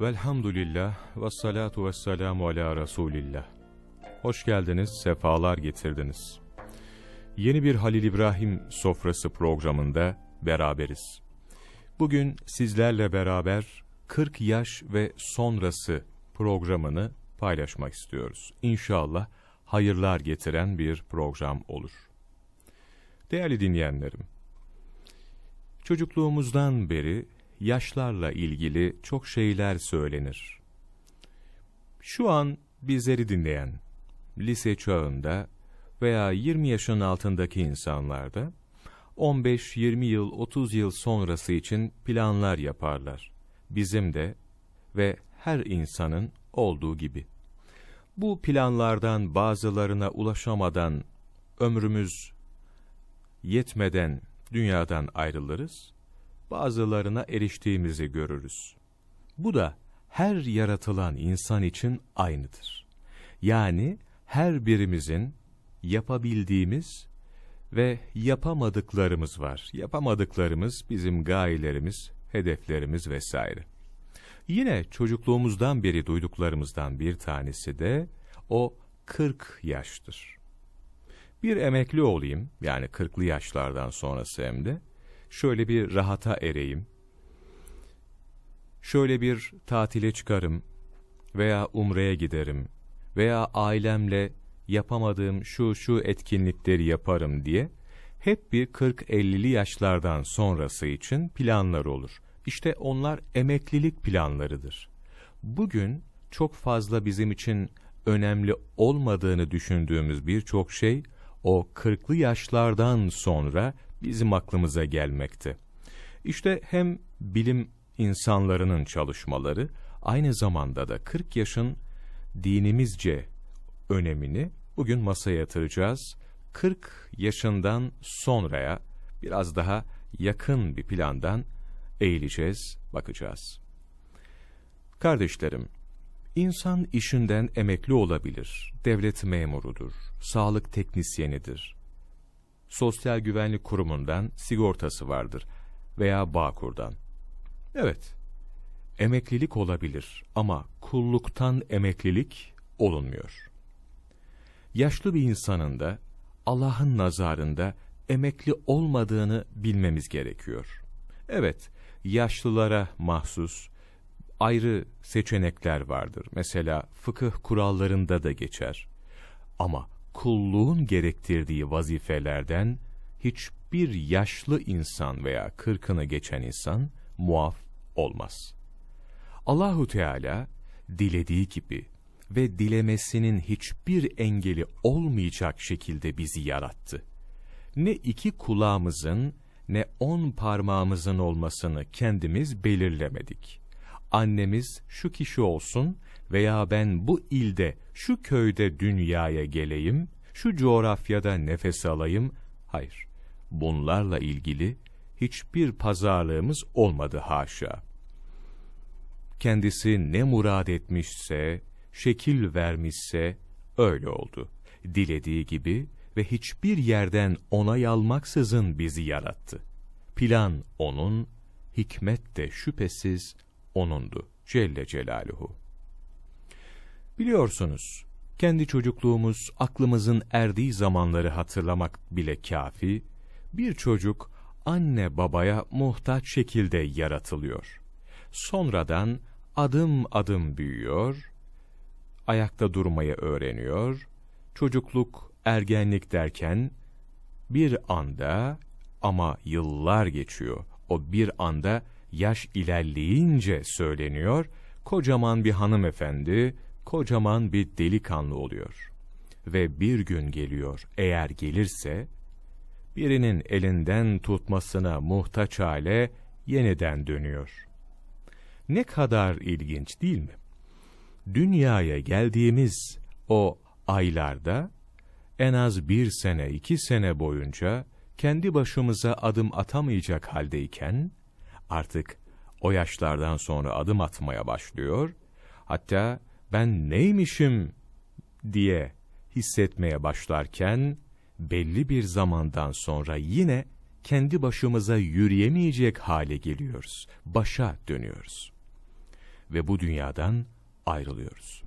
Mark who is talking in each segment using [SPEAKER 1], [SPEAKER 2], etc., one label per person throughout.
[SPEAKER 1] Velhamdülillah ve salatu ve selamu ala Resulillah. Hoş geldiniz, sefalar getirdiniz. Yeni bir Halil İbrahim sofrası programında beraberiz. Bugün sizlerle beraber 40 yaş ve sonrası programını paylaşmak istiyoruz. İnşallah hayırlar getiren bir program olur. Değerli dinleyenlerim, çocukluğumuzdan beri yaşlarla ilgili çok şeyler söylenir. Şu an bizleri dinleyen, lise çağında veya 20 yaşın altındaki insanlarda 15-20 yıl, 30 yıl sonrası için planlar yaparlar. Bizim de ve her insanın olduğu gibi. Bu planlardan bazılarına ulaşamadan, ömrümüz yetmeden dünyadan ayrılırız bazılarına eriştiğimizi görürüz. Bu da her yaratılan insan için aynıdır. Yani her birimizin yapabildiğimiz ve yapamadıklarımız var. Yapamadıklarımız bizim gayelerimiz, hedeflerimiz vesaire. Yine çocukluğumuzdan beri duyduklarımızdan bir tanesi de o 40 yaştır. Bir emekli olayım, yani 40'lı yaşlardan sonrası hem de, şöyle bir rahata ereyim, şöyle bir tatile çıkarım veya umreye giderim veya ailemle yapamadığım şu şu etkinlikleri yaparım diye hep bir 40-50'li yaşlardan sonrası için planlar olur. İşte onlar emeklilik planlarıdır. Bugün çok fazla bizim için önemli olmadığını düşündüğümüz birçok şey o 40'lı yaşlardan sonra bizim aklımıza gelmekte. İşte hem bilim insanlarının çalışmaları, aynı zamanda da 40 yaşın dinimizce önemini bugün masaya yatıracağız. 40 yaşından sonraya biraz daha yakın bir plandan eğileceğiz, bakacağız. Kardeşlerim, insan işinden emekli olabilir, devlet memurudur, sağlık teknisyenidir, Sosyal Güvenlik Kurumu'ndan sigortası vardır veya Bağkur'dan. Evet, emeklilik olabilir ama kulluktan emeklilik olunmuyor. Yaşlı bir insanın da Allah'ın nazarında emekli olmadığını bilmemiz gerekiyor. Evet, yaşlılara mahsus ayrı seçenekler vardır. Mesela fıkıh kurallarında da geçer. Ama kulluğun gerektirdiği vazifelerden hiçbir yaşlı insan veya kırkını geçen insan muaf olmaz. Allahu Teala dilediği gibi ve dilemesinin hiçbir engeli olmayacak şekilde bizi yarattı. Ne iki kulağımızın ne on parmağımızın olmasını kendimiz belirlemedik. Annemiz şu kişi olsun veya ben bu ilde, şu köyde dünyaya geleyim, şu coğrafyada nefes alayım, hayır, bunlarla ilgili hiçbir pazarlığımız olmadı haşa. Kendisi ne murad etmişse, şekil vermişse, öyle oldu. Dilediği gibi ve hiçbir yerden onay almaksızın bizi yarattı. Plan O'nun, hikmet de şüphesiz O'nundu. Celle Celaluhu. Biliyorsunuz, kendi çocukluğumuz, aklımızın erdiği zamanları hatırlamak bile kafi, bir çocuk anne babaya muhtaç şekilde yaratılıyor. Sonradan adım adım büyüyor, ayakta durmayı öğreniyor, çocukluk, ergenlik derken bir anda ama yıllar geçiyor. O bir anda yaş ilerleyince söyleniyor, kocaman bir hanımefendi, kocaman bir delikanlı oluyor. Ve bir gün geliyor, eğer gelirse, birinin elinden tutmasına muhtaç hale yeniden dönüyor. Ne kadar ilginç değil mi? Dünyaya geldiğimiz o aylarda, en az bir sene, iki sene boyunca kendi başımıza adım atamayacak haldeyken, artık o yaşlardan sonra adım atmaya başlıyor, hatta ben neymişim diye hissetmeye başlarken belli bir zamandan sonra yine kendi başımıza yürüyemeyecek hale geliyoruz. Başa dönüyoruz. ve bu dünyadan ayrılıyoruz.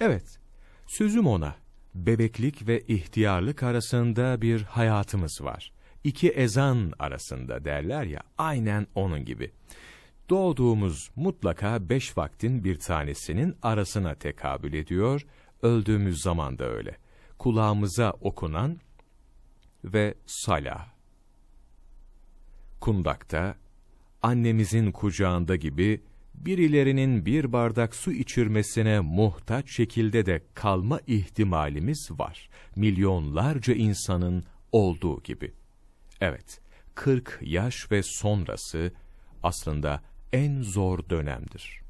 [SPEAKER 1] Evet, sözüm ona, bebeklik ve ihtiyarlık arasında bir hayatımız var. İki ezan arasında derler ya, aynen onun gibi. Doğduğumuz mutlaka beş vaktin bir tanesinin arasına tekabül ediyor, öldüğümüz zaman da öyle. Kulağımıza okunan ve salah. Kundakta, annemizin kucağında gibi birilerinin bir bardak su içirmesine muhtaç şekilde de kalma ihtimalimiz var. Milyonlarca insanın olduğu gibi. Evet, 40 yaş ve sonrası aslında en zor dönemdir.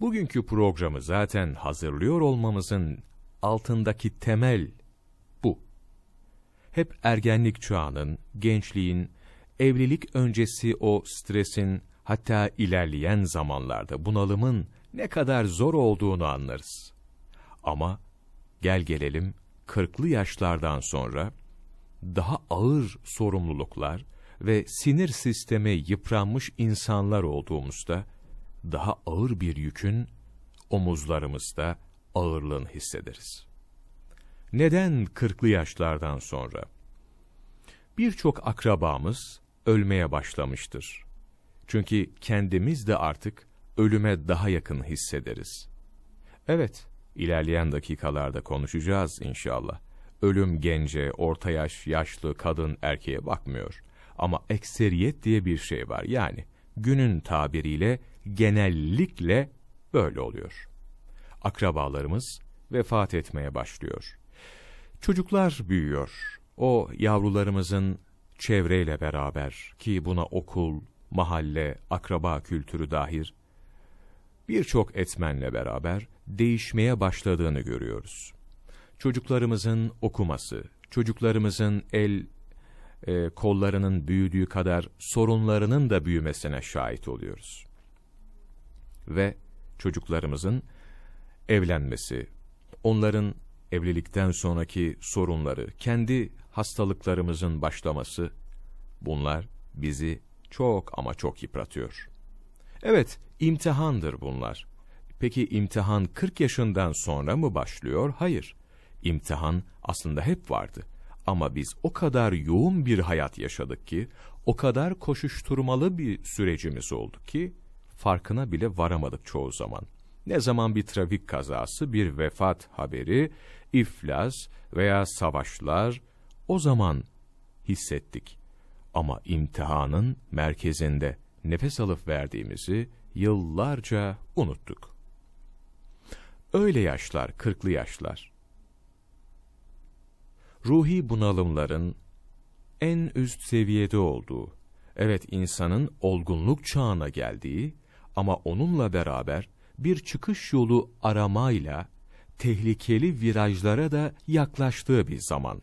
[SPEAKER 1] Bugünkü programı zaten hazırlıyor olmamızın altındaki temel bu. Hep ergenlik çağının, gençliğin, evlilik öncesi o stresin, hatta ilerleyen zamanlarda bunalımın ne kadar zor olduğunu anlarız. Ama gel gelelim kırklı yaşlardan sonra daha ağır sorumluluklar ve sinir sistemi yıpranmış insanlar olduğumuzda daha ağır bir yükün omuzlarımızda ağırlığını hissederiz. Neden kırklı yaşlardan sonra? Birçok akrabamız ölmeye başlamıştır. Çünkü kendimiz de artık ölüme daha yakın hissederiz. Evet, ilerleyen dakikalarda konuşacağız inşallah. Ölüm gence, orta yaş, yaşlı, kadın, erkeğe bakmıyor. Ama ekseriyet diye bir şey var. Yani günün tabiriyle genellikle böyle oluyor. Akrabalarımız vefat etmeye başlıyor. Çocuklar büyüyor. O yavrularımızın çevreyle beraber ki buna okul, mahalle, akraba kültürü dahil birçok etmenle beraber değişmeye başladığını görüyoruz. Çocuklarımızın okuması, çocuklarımızın el e, kollarının büyüdüğü kadar sorunlarının da büyümesine şahit oluyoruz. Ve çocuklarımızın evlenmesi, onların evlilikten sonraki sorunları, kendi hastalıklarımızın başlaması, bunlar bizi çok ama çok yıpratıyor. Evet, imtihandır bunlar. Peki imtihan 40 yaşından sonra mı başlıyor? Hayır. İmtihan aslında hep vardı. Ama biz o kadar yoğun bir hayat yaşadık ki, o kadar koşuşturmalı bir sürecimiz oldu ki, farkına bile varamadık çoğu zaman. Ne zaman bir trafik kazası, bir vefat haberi, iflas veya savaşlar, o zaman hissettik. Ama imtihanın merkezinde nefes alıp verdiğimizi yıllarca unuttuk. Öyle yaşlar, kırklı yaşlar. Ruhi bunalımların en üst seviyede olduğu, evet insanın olgunluk çağına geldiği ama onunla beraber bir çıkış yolu aramayla tehlikeli virajlara da yaklaştığı bir zaman.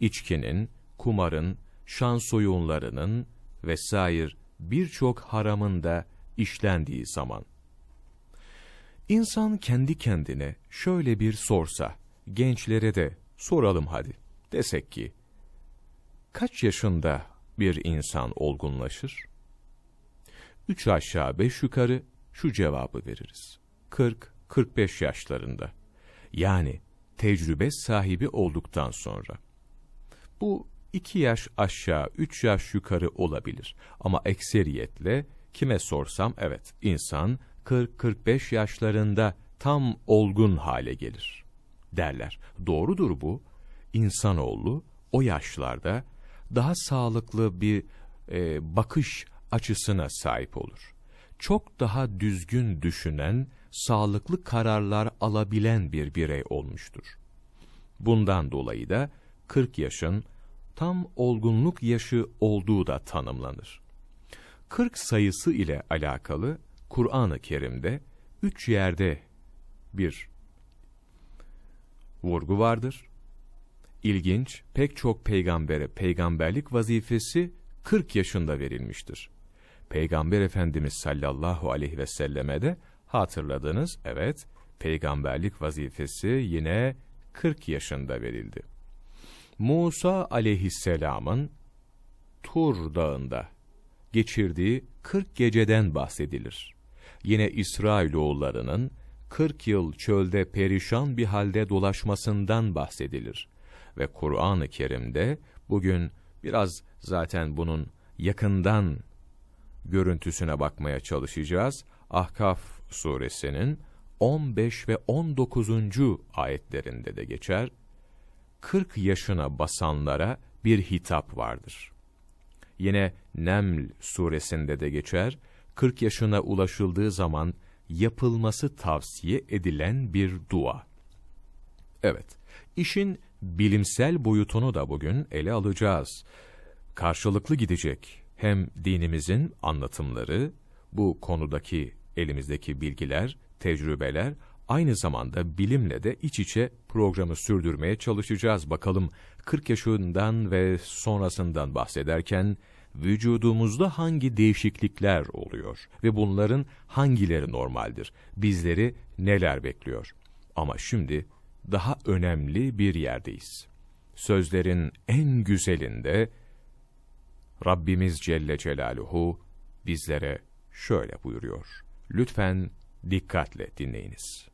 [SPEAKER 1] İçkinin, kumarın, şans oyunlarının vesaire birçok haramın da işlendiği zaman. İnsan kendi kendine şöyle bir sorsa, gençlere de soralım hadi, desek ki, kaç yaşında bir insan olgunlaşır? Üç aşağı beş yukarı şu cevabı veririz. 40-45 yaşlarında. Yani tecrübe sahibi olduktan sonra. Bu iki yaş aşağı, üç yaş yukarı olabilir. Ama ekseriyetle kime sorsam evet insan 40-45 yaşlarında tam olgun hale gelir derler. Doğrudur bu. İnsanoğlu o yaşlarda daha sağlıklı bir e, bakış açısına sahip olur. Çok daha düzgün düşünen, sağlıklı kararlar alabilen bir birey olmuştur. Bundan dolayı da 40 yaşın tam olgunluk yaşı olduğu da tanımlanır. 40 sayısı ile alakalı Kur'an-ı Kerim'de üç yerde bir vurgu vardır. İlginç, pek çok peygambere peygamberlik vazifesi 40 yaşında verilmiştir. Peygamber Efendimiz sallallahu aleyhi ve selleme de hatırladınız, evet, peygamberlik vazifesi yine 40 yaşında verildi. Musa aleyhisselamın Tur dağında geçirdiği 40 geceden bahsedilir. yine İsrailoğullarının 40 yıl çölde perişan bir halde dolaşmasından bahsedilir. Ve Kur'an-ı Kerim'de bugün biraz zaten bunun yakından görüntüsüne bakmaya çalışacağız. Ahkaf suresinin 15 ve 19. ayetlerinde de geçer. 40 yaşına basanlara bir hitap vardır. Yine Neml suresinde de geçer. 40 yaşına ulaşıldığı zaman yapılması tavsiye edilen bir dua. Evet, işin bilimsel boyutunu da bugün ele alacağız. Karşılıklı gidecek hem dinimizin anlatımları, bu konudaki elimizdeki bilgiler, tecrübeler, aynı zamanda bilimle de iç içe programı sürdürmeye çalışacağız. Bakalım 40 yaşından ve sonrasından bahsederken vücudumuzda hangi değişiklikler oluyor ve bunların hangileri normaldir? Bizleri neler bekliyor? Ama şimdi daha önemli bir yerdeyiz. Sözlerin en güzelinde Rabbimiz Celle Celaluhu bizlere şöyle buyuruyor. Lütfen dikkatle dinleyiniz.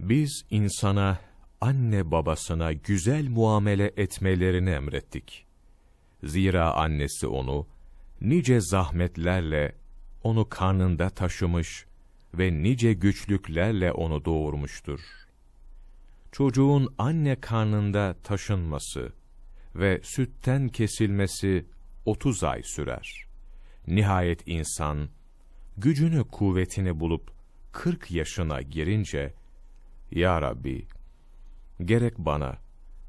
[SPEAKER 1] Biz insana, anne babasına güzel muamele etmelerini emrettik. Zira annesi onu, nice zahmetlerle onu karnında taşımış ve nice güçlüklerle onu doğurmuştur. Çocuğun anne karnında taşınması ve sütten kesilmesi 30 ay sürer. Nihayet insan, gücünü kuvvetini bulup 40 yaşına girince, Ya Rabbi, gerek bana,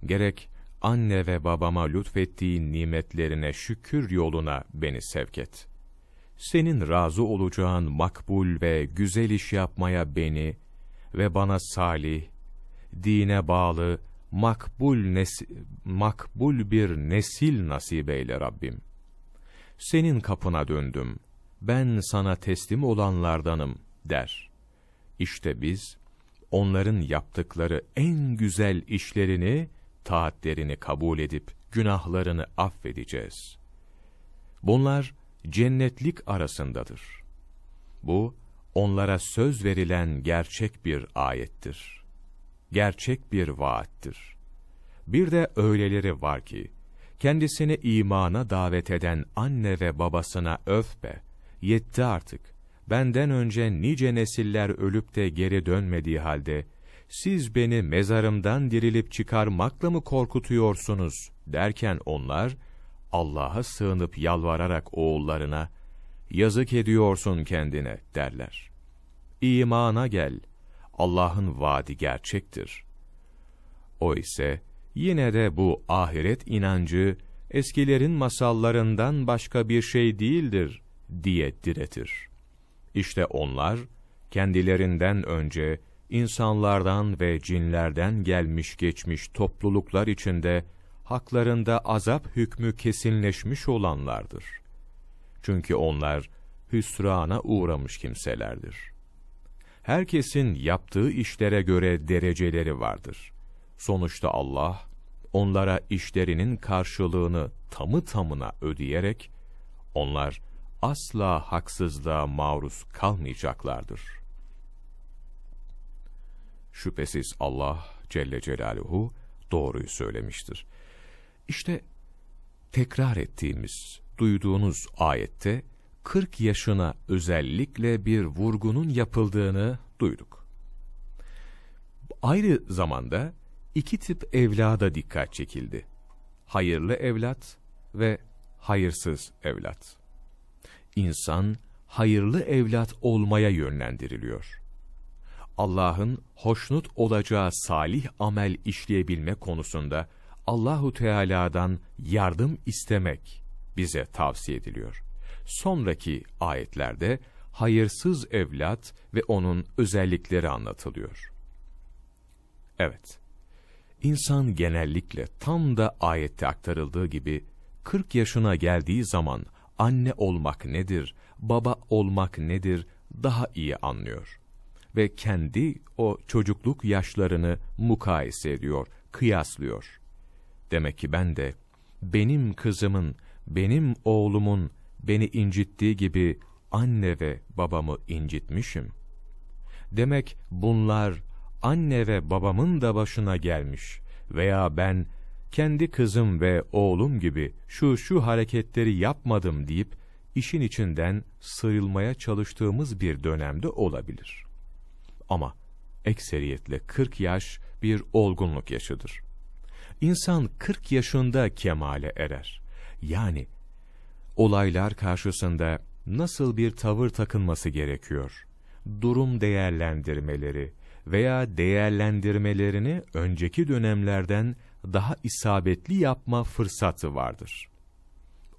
[SPEAKER 1] gerek anne ve babama lütfettiğin nimetlerine şükür yoluna beni sevk et. Senin razı olacağın makbul ve güzel iş yapmaya beni ve bana salih, dine bağlı, makbul, makbul bir nesil nasip eyle Rabbim. Senin kapına döndüm, ben sana teslim olanlardanım der. İşte biz, onların yaptıkları en güzel işlerini, taatlerini kabul edip günahlarını affedeceğiz. Bunlar cennetlik arasındadır. Bu, onlara söz verilen gerçek bir ayettir. Gerçek bir vaattir. Bir de öyleleri var ki, kendisini imana davet eden anne ve babasına öf be, yetti artık, benden önce nice nesiller ölüp de geri dönmediği halde, siz beni mezarımdan dirilip çıkarmakla mı korkutuyorsunuz derken onlar, Allah'a sığınıp yalvararak oğullarına, yazık ediyorsun kendine derler. İmana gel, Allah'ın vaadi gerçektir. O ise, yine de bu ahiret inancı, eskilerin masallarından başka bir şey değildir, diye diretir. İşte onlar, kendilerinden önce, insanlardan ve cinlerden gelmiş geçmiş topluluklar içinde, haklarında azap hükmü kesinleşmiş olanlardır. Çünkü onlar, hüsrana uğramış kimselerdir. Herkesin yaptığı işlere göre dereceleri vardır. Sonuçta Allah, onlara işlerinin karşılığını tamı tamına ödeyerek, onlar asla haksızlığa maruz kalmayacaklardır. Şüphesiz Allah Celle Celaluhu doğruyu söylemiştir. İşte tekrar ettiğimiz, duyduğunuz ayette 40 yaşına özellikle bir vurgunun yapıldığını duyduk. Ayrı zamanda iki tip evlada dikkat çekildi. Hayırlı evlat ve hayırsız evlat. İnsan hayırlı evlat olmaya yönlendiriliyor. Allah'ın hoşnut olacağı salih amel işleyebilme konusunda Allahu Teala'dan yardım istemek bize tavsiye ediliyor. Sonraki ayetlerde hayırsız evlat ve onun özellikleri anlatılıyor. Evet, insan genellikle tam da ayette aktarıldığı gibi 40 yaşına geldiği zaman anne olmak nedir, baba olmak nedir daha iyi anlıyor. Ve kendi o çocukluk yaşlarını mukayese ediyor, kıyaslıyor. Demek ki ben de benim kızımın, benim oğlumun beni incittiği gibi anne ve babamı incitmişim. Demek bunlar anne ve babamın da başına gelmiş veya ben kendi kızım ve oğlum gibi şu şu hareketleri yapmadım deyip işin içinden sıyrılmaya çalıştığımız bir dönemde olabilir. Ama ekseriyetle 40 yaş bir olgunluk yaşıdır. İnsan 40 yaşında kemale erer. Yani olaylar karşısında nasıl bir tavır takınması gerekiyor? Durum değerlendirmeleri veya değerlendirmelerini önceki dönemlerden daha isabetli yapma fırsatı vardır.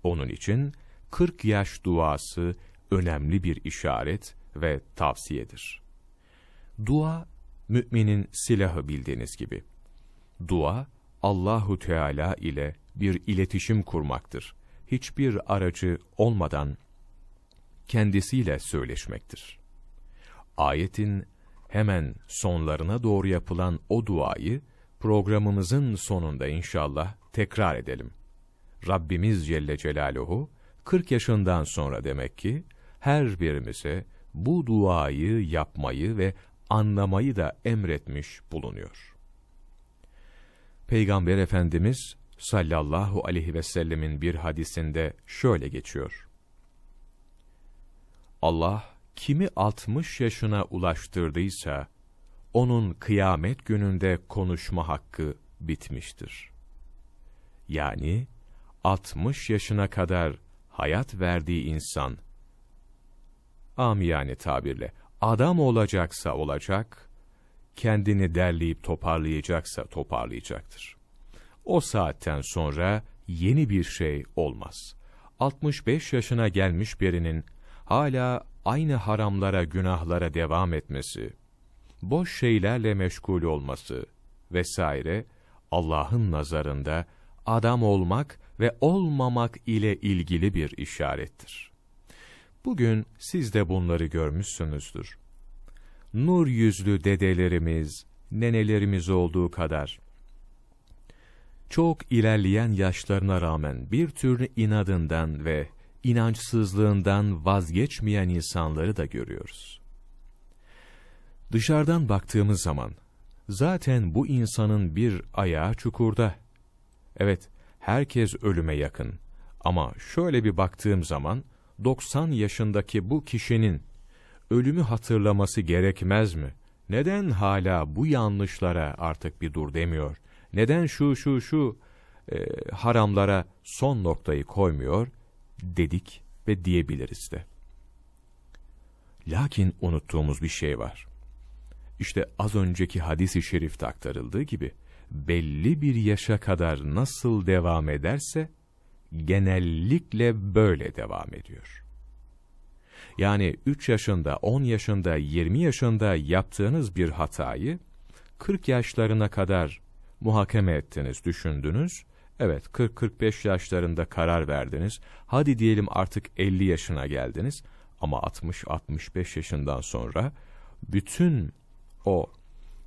[SPEAKER 1] Onun için 40 yaş duası önemli bir işaret ve tavsiyedir. Dua müminin silahı bildiğiniz gibi. Dua Allahu Teala ile bir iletişim kurmaktır. Hiçbir aracı olmadan kendisiyle söyleşmektir. Ayetin hemen sonlarına doğru yapılan o duayı programımızın sonunda inşallah tekrar edelim. Rabbimiz Celle Celaluhu 40 yaşından sonra demek ki her birimize bu duayı yapmayı ve anlamayı da emretmiş bulunuyor. Peygamber Efendimiz sallallahu aleyhi ve sellemin bir hadisinde şöyle geçiyor. Allah kimi 60 yaşına ulaştırdıysa, onun kıyamet gününde konuşma hakkı bitmiştir. Yani 60 yaşına kadar hayat verdiği insan, amiyane tabirle, adam olacaksa olacak, kendini derleyip toparlayacaksa toparlayacaktır. O saatten sonra yeni bir şey olmaz. 65 yaşına gelmiş birinin hala aynı haramlara, günahlara devam etmesi, boş şeylerle meşgul olması vesaire Allah'ın nazarında adam olmak ve olmamak ile ilgili bir işarettir. Bugün siz de bunları görmüşsünüzdür. Nur yüzlü dedelerimiz, nenelerimiz olduğu kadar, çok ilerleyen yaşlarına rağmen bir türlü inadından ve inançsızlığından vazgeçmeyen insanları da görüyoruz. Dışarıdan baktığımız zaman, zaten bu insanın bir ayağı çukurda. Evet, herkes ölüme yakın. Ama şöyle bir baktığım zaman, 90 yaşındaki bu kişinin ölümü hatırlaması gerekmez mi? Neden hala bu yanlışlara artık bir dur demiyor? Neden şu şu şu e, haramlara son noktayı koymuyor? Dedik ve diyebiliriz de. Lakin unuttuğumuz bir şey var. İşte az önceki hadis-i şerifte aktarıldığı gibi, belli bir yaşa kadar nasıl devam ederse, genellikle böyle devam ediyor. Yani 3 yaşında, 10 yaşında, 20 yaşında yaptığınız bir hatayı 40 yaşlarına kadar muhakeme ettiniz, düşündünüz. Evet, 40-45 yaşlarında karar verdiniz. Hadi diyelim artık 50 yaşına geldiniz. Ama 60-65 yaşından sonra bütün o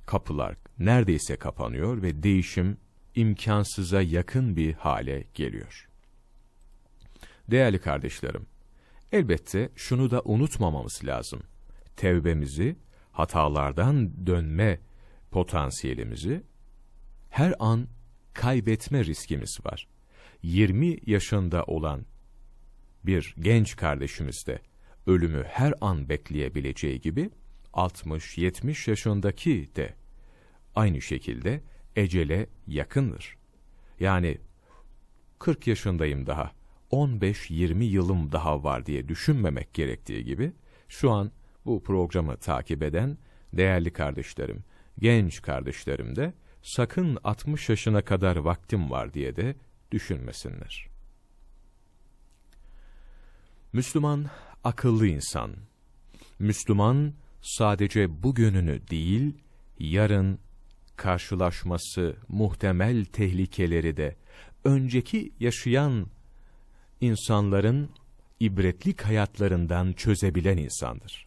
[SPEAKER 1] kapılar neredeyse kapanıyor ve değişim imkansıza yakın bir hale geliyor. Değerli kardeşlerim, elbette şunu da unutmamamız lazım. Tevbemizi, hatalardan dönme potansiyelimizi her an kaybetme riskimiz var. 20 yaşında olan bir genç kardeşimiz de ölümü her an bekleyebileceği gibi 60-70 yaşındaki de aynı şekilde ecele yakındır. Yani 40 yaşındayım daha, 15-20 yılım daha var diye düşünmemek gerektiği gibi, şu an bu programı takip eden değerli kardeşlerim, genç kardeşlerim de sakın 60 yaşına kadar vaktim var diye de düşünmesinler. Müslüman akıllı insan. Müslüman sadece bugününü değil, yarın karşılaşması muhtemel tehlikeleri de önceki yaşayan insanların ibretlik hayatlarından çözebilen insandır.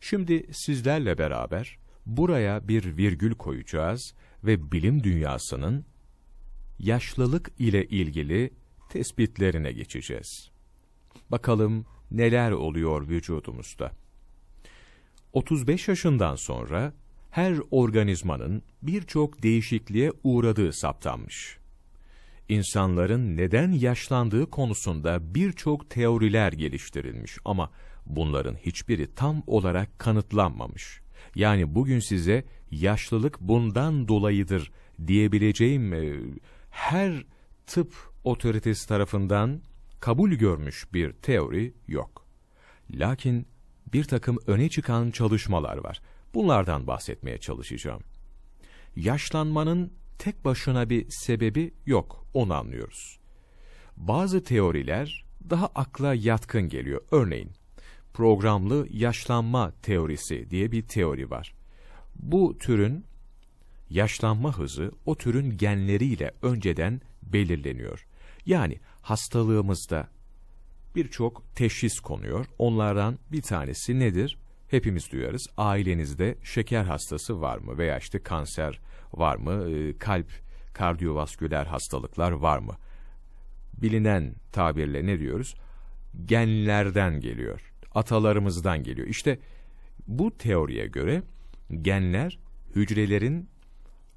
[SPEAKER 1] Şimdi sizlerle beraber buraya bir virgül koyacağız ve bilim dünyasının yaşlılık ile ilgili tespitlerine geçeceğiz. Bakalım neler oluyor vücudumuzda. 35 yaşından sonra her organizmanın birçok değişikliğe uğradığı saptanmış. İnsanların neden yaşlandığı konusunda birçok teoriler geliştirilmiş ama bunların hiçbiri tam olarak kanıtlanmamış. Yani bugün size yaşlılık bundan dolayıdır diyebileceğim e, her tıp otoritesi tarafından kabul görmüş bir teori yok. Lakin bir takım öne çıkan çalışmalar var. Bunlardan bahsetmeye çalışacağım. Yaşlanmanın tek başına bir sebebi yok, onu anlıyoruz. Bazı teoriler daha akla yatkın geliyor. Örneğin, programlı yaşlanma teorisi diye bir teori var. Bu türün yaşlanma hızı o türün genleriyle önceden belirleniyor. Yani hastalığımızda birçok teşhis konuyor. Onlardan bir tanesi nedir? Hepimiz duyarız. Ailenizde şeker hastası var mı? Veya işte kanser var mı? Ee, kalp, kardiyovasküler hastalıklar var mı? Bilinen tabirle ne diyoruz? Genlerden geliyor. Atalarımızdan geliyor. İşte bu teoriye göre genler hücrelerin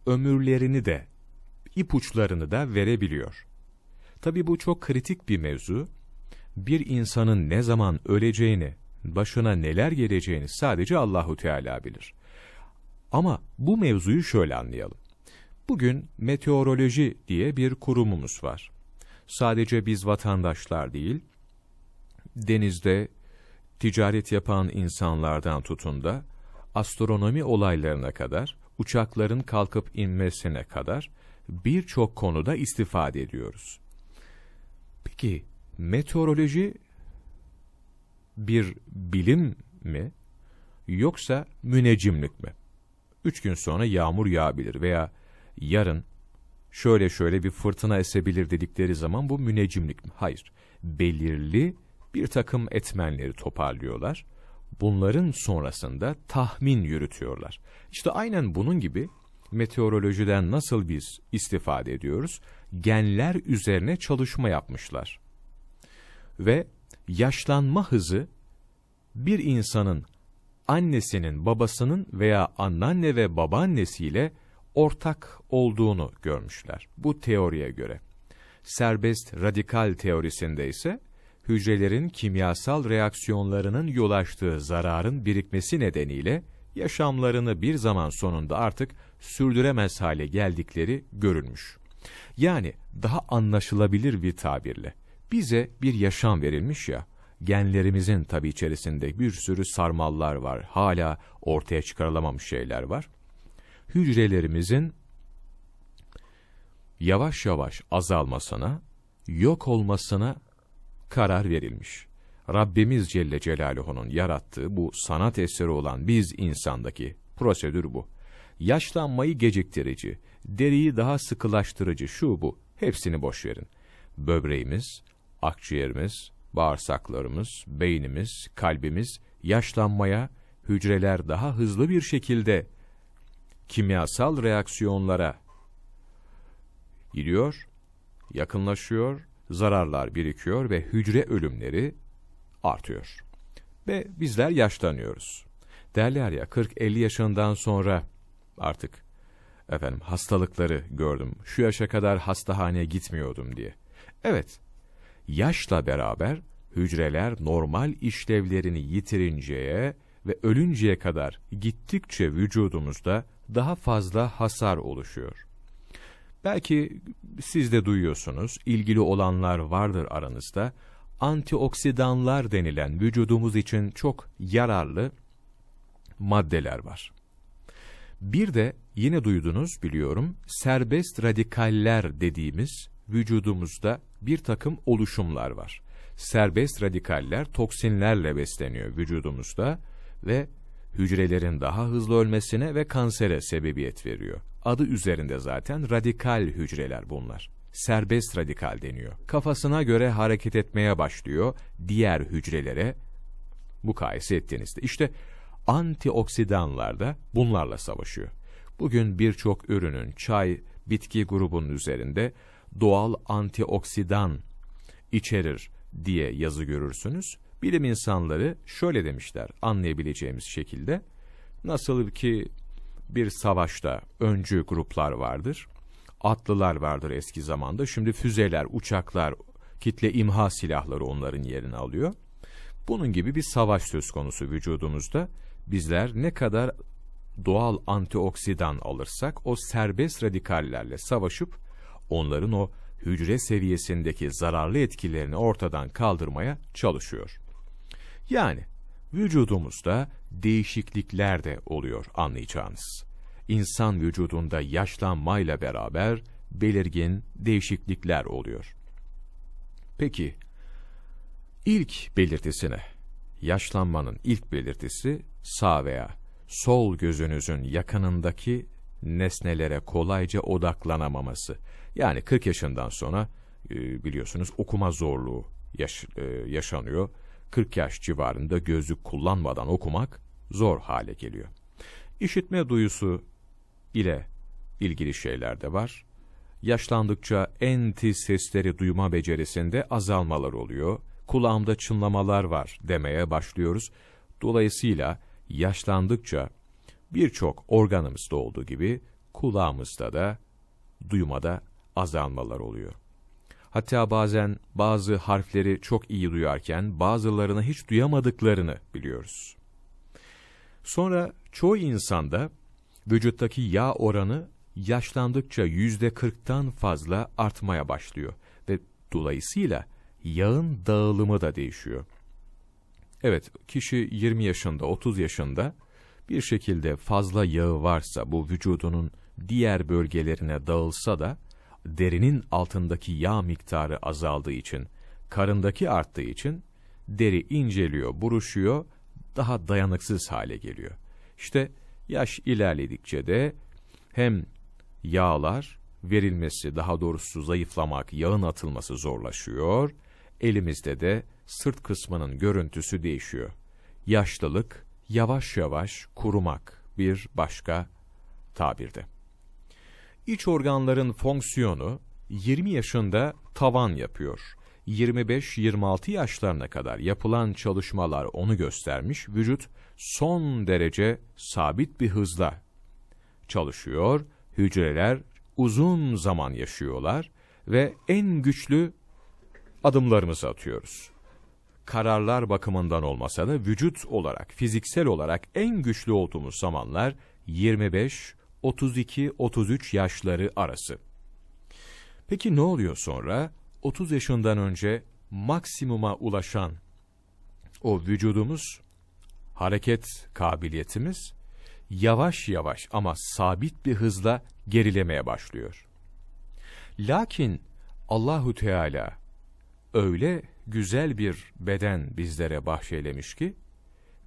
[SPEAKER 1] ömürlerini de ipuçlarını da verebiliyor. Tabi bu çok kritik bir mevzu. Bir insanın ne zaman öleceğini, başına neler geleceğini sadece Allahu Teala bilir. Ama bu mevzuyu şöyle anlayalım. Bugün meteoroloji diye bir kurumumuz var. Sadece biz vatandaşlar değil, denizde ticaret yapan insanlardan tutun da astronomi olaylarına kadar, uçakların kalkıp inmesine kadar birçok konuda istifade ediyoruz. Peki meteoroloji bir bilim mi yoksa müneccimlik mi? Üç gün sonra yağmur yağabilir veya yarın şöyle şöyle bir fırtına esebilir dedikleri zaman bu müneccimlik mi? Hayır. Belirli bir takım etmenleri toparlıyorlar. Bunların sonrasında tahmin yürütüyorlar. İşte aynen bunun gibi meteorolojiden nasıl biz istifade ediyoruz? Genler üzerine çalışma yapmışlar. Ve yaşlanma hızı bir insanın annesinin, babasının veya anneanne ve babaannesiyle ortak olduğunu görmüşler. Bu teoriye göre. Serbest radikal teorisinde ise hücrelerin kimyasal reaksiyonlarının yol açtığı zararın birikmesi nedeniyle yaşamlarını bir zaman sonunda artık sürdüremez hale geldikleri görülmüş. Yani daha anlaşılabilir bir tabirle bize bir yaşam verilmiş ya, genlerimizin tabi içerisinde bir sürü sarmallar var, hala ortaya çıkarılamamış şeyler var. Hücrelerimizin yavaş yavaş azalmasına, yok olmasına karar verilmiş. Rabbimiz Celle Celaluhu'nun yarattığı bu sanat eseri olan biz insandaki prosedür bu. Yaşlanmayı geciktirici, deriyi daha sıkılaştırıcı şu bu, hepsini boş verin. Böbreğimiz, akciğerimiz, bağırsaklarımız, beynimiz, kalbimiz yaşlanmaya, hücreler daha hızlı bir şekilde kimyasal reaksiyonlara gidiyor, yakınlaşıyor, zararlar birikiyor ve hücre ölümleri artıyor. Ve bizler yaşlanıyoruz. Derler ya 40-50 yaşından sonra artık efendim hastalıkları gördüm. Şu yaşa kadar hastahaneye gitmiyordum diye. Evet, yaşla beraber hücreler normal işlevlerini yitirinceye ve ölünceye kadar gittikçe vücudumuzda daha fazla hasar oluşuyor. Belki siz de duyuyorsunuz, ilgili olanlar vardır aranızda. Antioksidanlar denilen vücudumuz için çok yararlı maddeler var. Bir de yine duydunuz biliyorum, serbest radikaller dediğimiz vücudumuzda bir takım oluşumlar var. Serbest radikaller toksinlerle besleniyor vücudumuzda ve hücrelerin daha hızlı ölmesine ve kansere sebebiyet veriyor. Adı üzerinde zaten radikal hücreler bunlar. Serbest radikal deniyor. Kafasına göre hareket etmeye başlıyor diğer hücrelere mukayese ettiğinizde. İşte antioksidanlar da bunlarla savaşıyor. Bugün birçok ürünün çay, bitki grubunun üzerinde doğal antioksidan içerir diye yazı görürsünüz. Bilim insanları şöyle demişler anlayabileceğimiz şekilde. Nasıl ki bir savaşta öncü gruplar vardır. Atlılar vardır eski zamanda. Şimdi füzeler, uçaklar, kitle imha silahları onların yerini alıyor. Bunun gibi bir savaş söz konusu vücudumuzda. Bizler ne kadar doğal antioksidan alırsak o serbest radikallerle savaşıp onların o hücre seviyesindeki zararlı etkilerini ortadan kaldırmaya çalışıyor. Yani vücudumuzda değişiklikler de oluyor anlayacağınız. İnsan vücudunda yaşlanmayla beraber belirgin değişiklikler oluyor. Peki, ilk belirtisine, yaşlanmanın ilk belirtisi sağ veya sol gözünüzün yakınındaki nesnelere kolayca odaklanamaması. Yani 40 yaşından sonra e, biliyorsunuz okuma zorluğu yaş, e, yaşanıyor. 40 yaş civarında gözlük kullanmadan okumak zor hale geliyor. İşitme duyusu ile ilgili şeyler de var. Yaşlandıkça en sesleri duyma becerisinde azalmalar oluyor. Kulağımda çınlamalar var demeye başlıyoruz. Dolayısıyla yaşlandıkça birçok organımızda olduğu gibi kulağımızda da duymada azalmalar oluyor. Hatta bazen bazı harfleri çok iyi duyarken bazılarını hiç duyamadıklarını biliyoruz. Sonra çoğu insanda vücuttaki yağ oranı yaşlandıkça yüzde kırktan fazla artmaya başlıyor ve dolayısıyla yağın dağılımı da değişiyor. Evet, kişi 20 yaşında, 30 yaşında bir şekilde fazla yağı varsa bu vücudunun diğer bölgelerine dağılsa da derinin altındaki yağ miktarı azaldığı için, karındaki arttığı için deri inceliyor, buruşuyor, daha dayanıksız hale geliyor. İşte yaş ilerledikçe de hem yağlar verilmesi, daha doğrusu zayıflamak, yağın atılması zorlaşıyor, elimizde de sırt kısmının görüntüsü değişiyor. Yaşlılık, yavaş yavaş kurumak bir başka tabirde. İç organların fonksiyonu 20 yaşında tavan yapıyor. 25-26 yaşlarına kadar yapılan çalışmalar onu göstermiş, vücut son derece sabit bir hızla çalışıyor, hücreler uzun zaman yaşıyorlar ve en güçlü adımlarımızı atıyoruz. Kararlar bakımından olmasa da vücut olarak, fiziksel olarak en güçlü olduğumuz zamanlar 25, 32-33 yaşları arası. Peki ne oluyor sonra? 30 yaşından önce maksimuma ulaşan o vücudumuz, hareket kabiliyetimiz yavaş yavaş ama sabit bir hızla gerilemeye başlıyor. Lakin Allahu Teala öyle güzel bir beden bizlere bahşeylemiş ki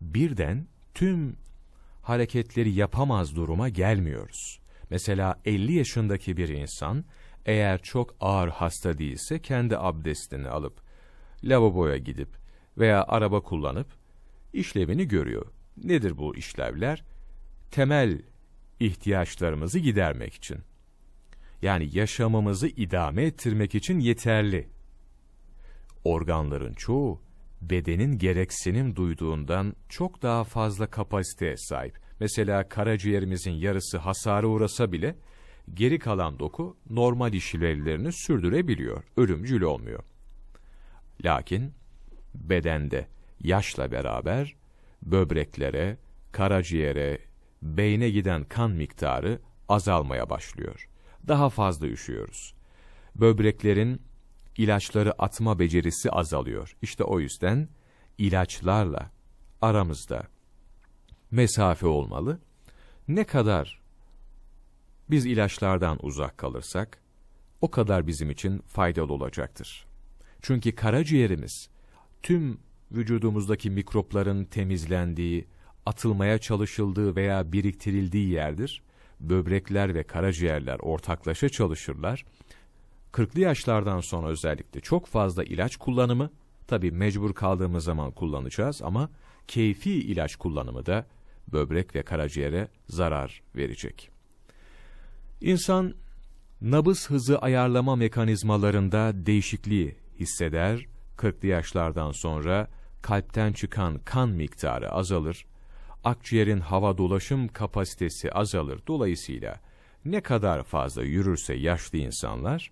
[SPEAKER 1] birden tüm hareketleri yapamaz duruma gelmiyoruz. Mesela 50 yaşındaki bir insan eğer çok ağır hasta değilse kendi abdestini alıp lavaboya gidip veya araba kullanıp işlevini görüyor. Nedir bu işlevler? Temel ihtiyaçlarımızı gidermek için. Yani yaşamımızı idame ettirmek için yeterli. Organların çoğu bedenin gereksinim duyduğundan çok daha fazla kapasiteye sahip. Mesela karaciğerimizin yarısı hasara uğrasa bile geri kalan doku normal işlevlerini sürdürebiliyor, ölümcül olmuyor. Lakin bedende yaşla beraber böbreklere, karaciğere, beyne giden kan miktarı azalmaya başlıyor. Daha fazla üşüyoruz. Böbreklerin ilaçları atma becerisi azalıyor. İşte o yüzden ilaçlarla aramızda mesafe olmalı. Ne kadar biz ilaçlardan uzak kalırsak, o kadar bizim için faydalı olacaktır. Çünkü karaciğerimiz, tüm vücudumuzdaki mikropların temizlendiği, atılmaya çalışıldığı veya biriktirildiği yerdir. Böbrekler ve karaciğerler ortaklaşa çalışırlar 40'lı yaşlardan sonra özellikle çok fazla ilaç kullanımı, tabi mecbur kaldığımız zaman kullanacağız ama keyfi ilaç kullanımı da böbrek ve karaciğere zarar verecek. İnsan, nabız hızı ayarlama mekanizmalarında değişikliği hisseder, 40'lı yaşlardan sonra kalpten çıkan kan miktarı azalır, akciğerin hava dolaşım kapasitesi azalır. Dolayısıyla ne kadar fazla yürürse yaşlı insanlar,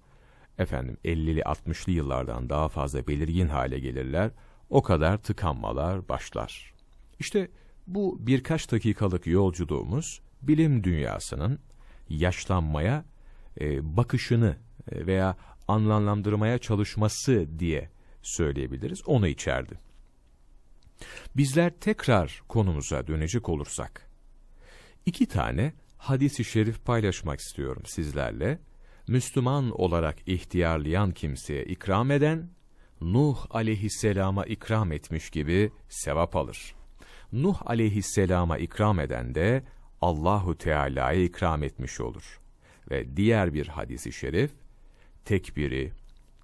[SPEAKER 1] efendim 50'li 60'lı yıllardan daha fazla belirgin hale gelirler, o kadar tıkanmalar başlar. İşte bu birkaç dakikalık yolculuğumuz bilim dünyasının yaşlanmaya e, bakışını e, veya anlamlandırmaya çalışması diye söyleyebiliriz. Onu içerdi. Bizler tekrar konumuza dönecek olursak, iki tane hadisi şerif paylaşmak istiyorum sizlerle. Müslüman olarak ihtiyarlayan kimseye ikram eden, Nuh aleyhisselama ikram etmiş gibi sevap alır. Nuh aleyhisselama ikram eden de Allahu Teala'ya ikram etmiş olur. Ve diğer bir hadisi şerif, tekbiri,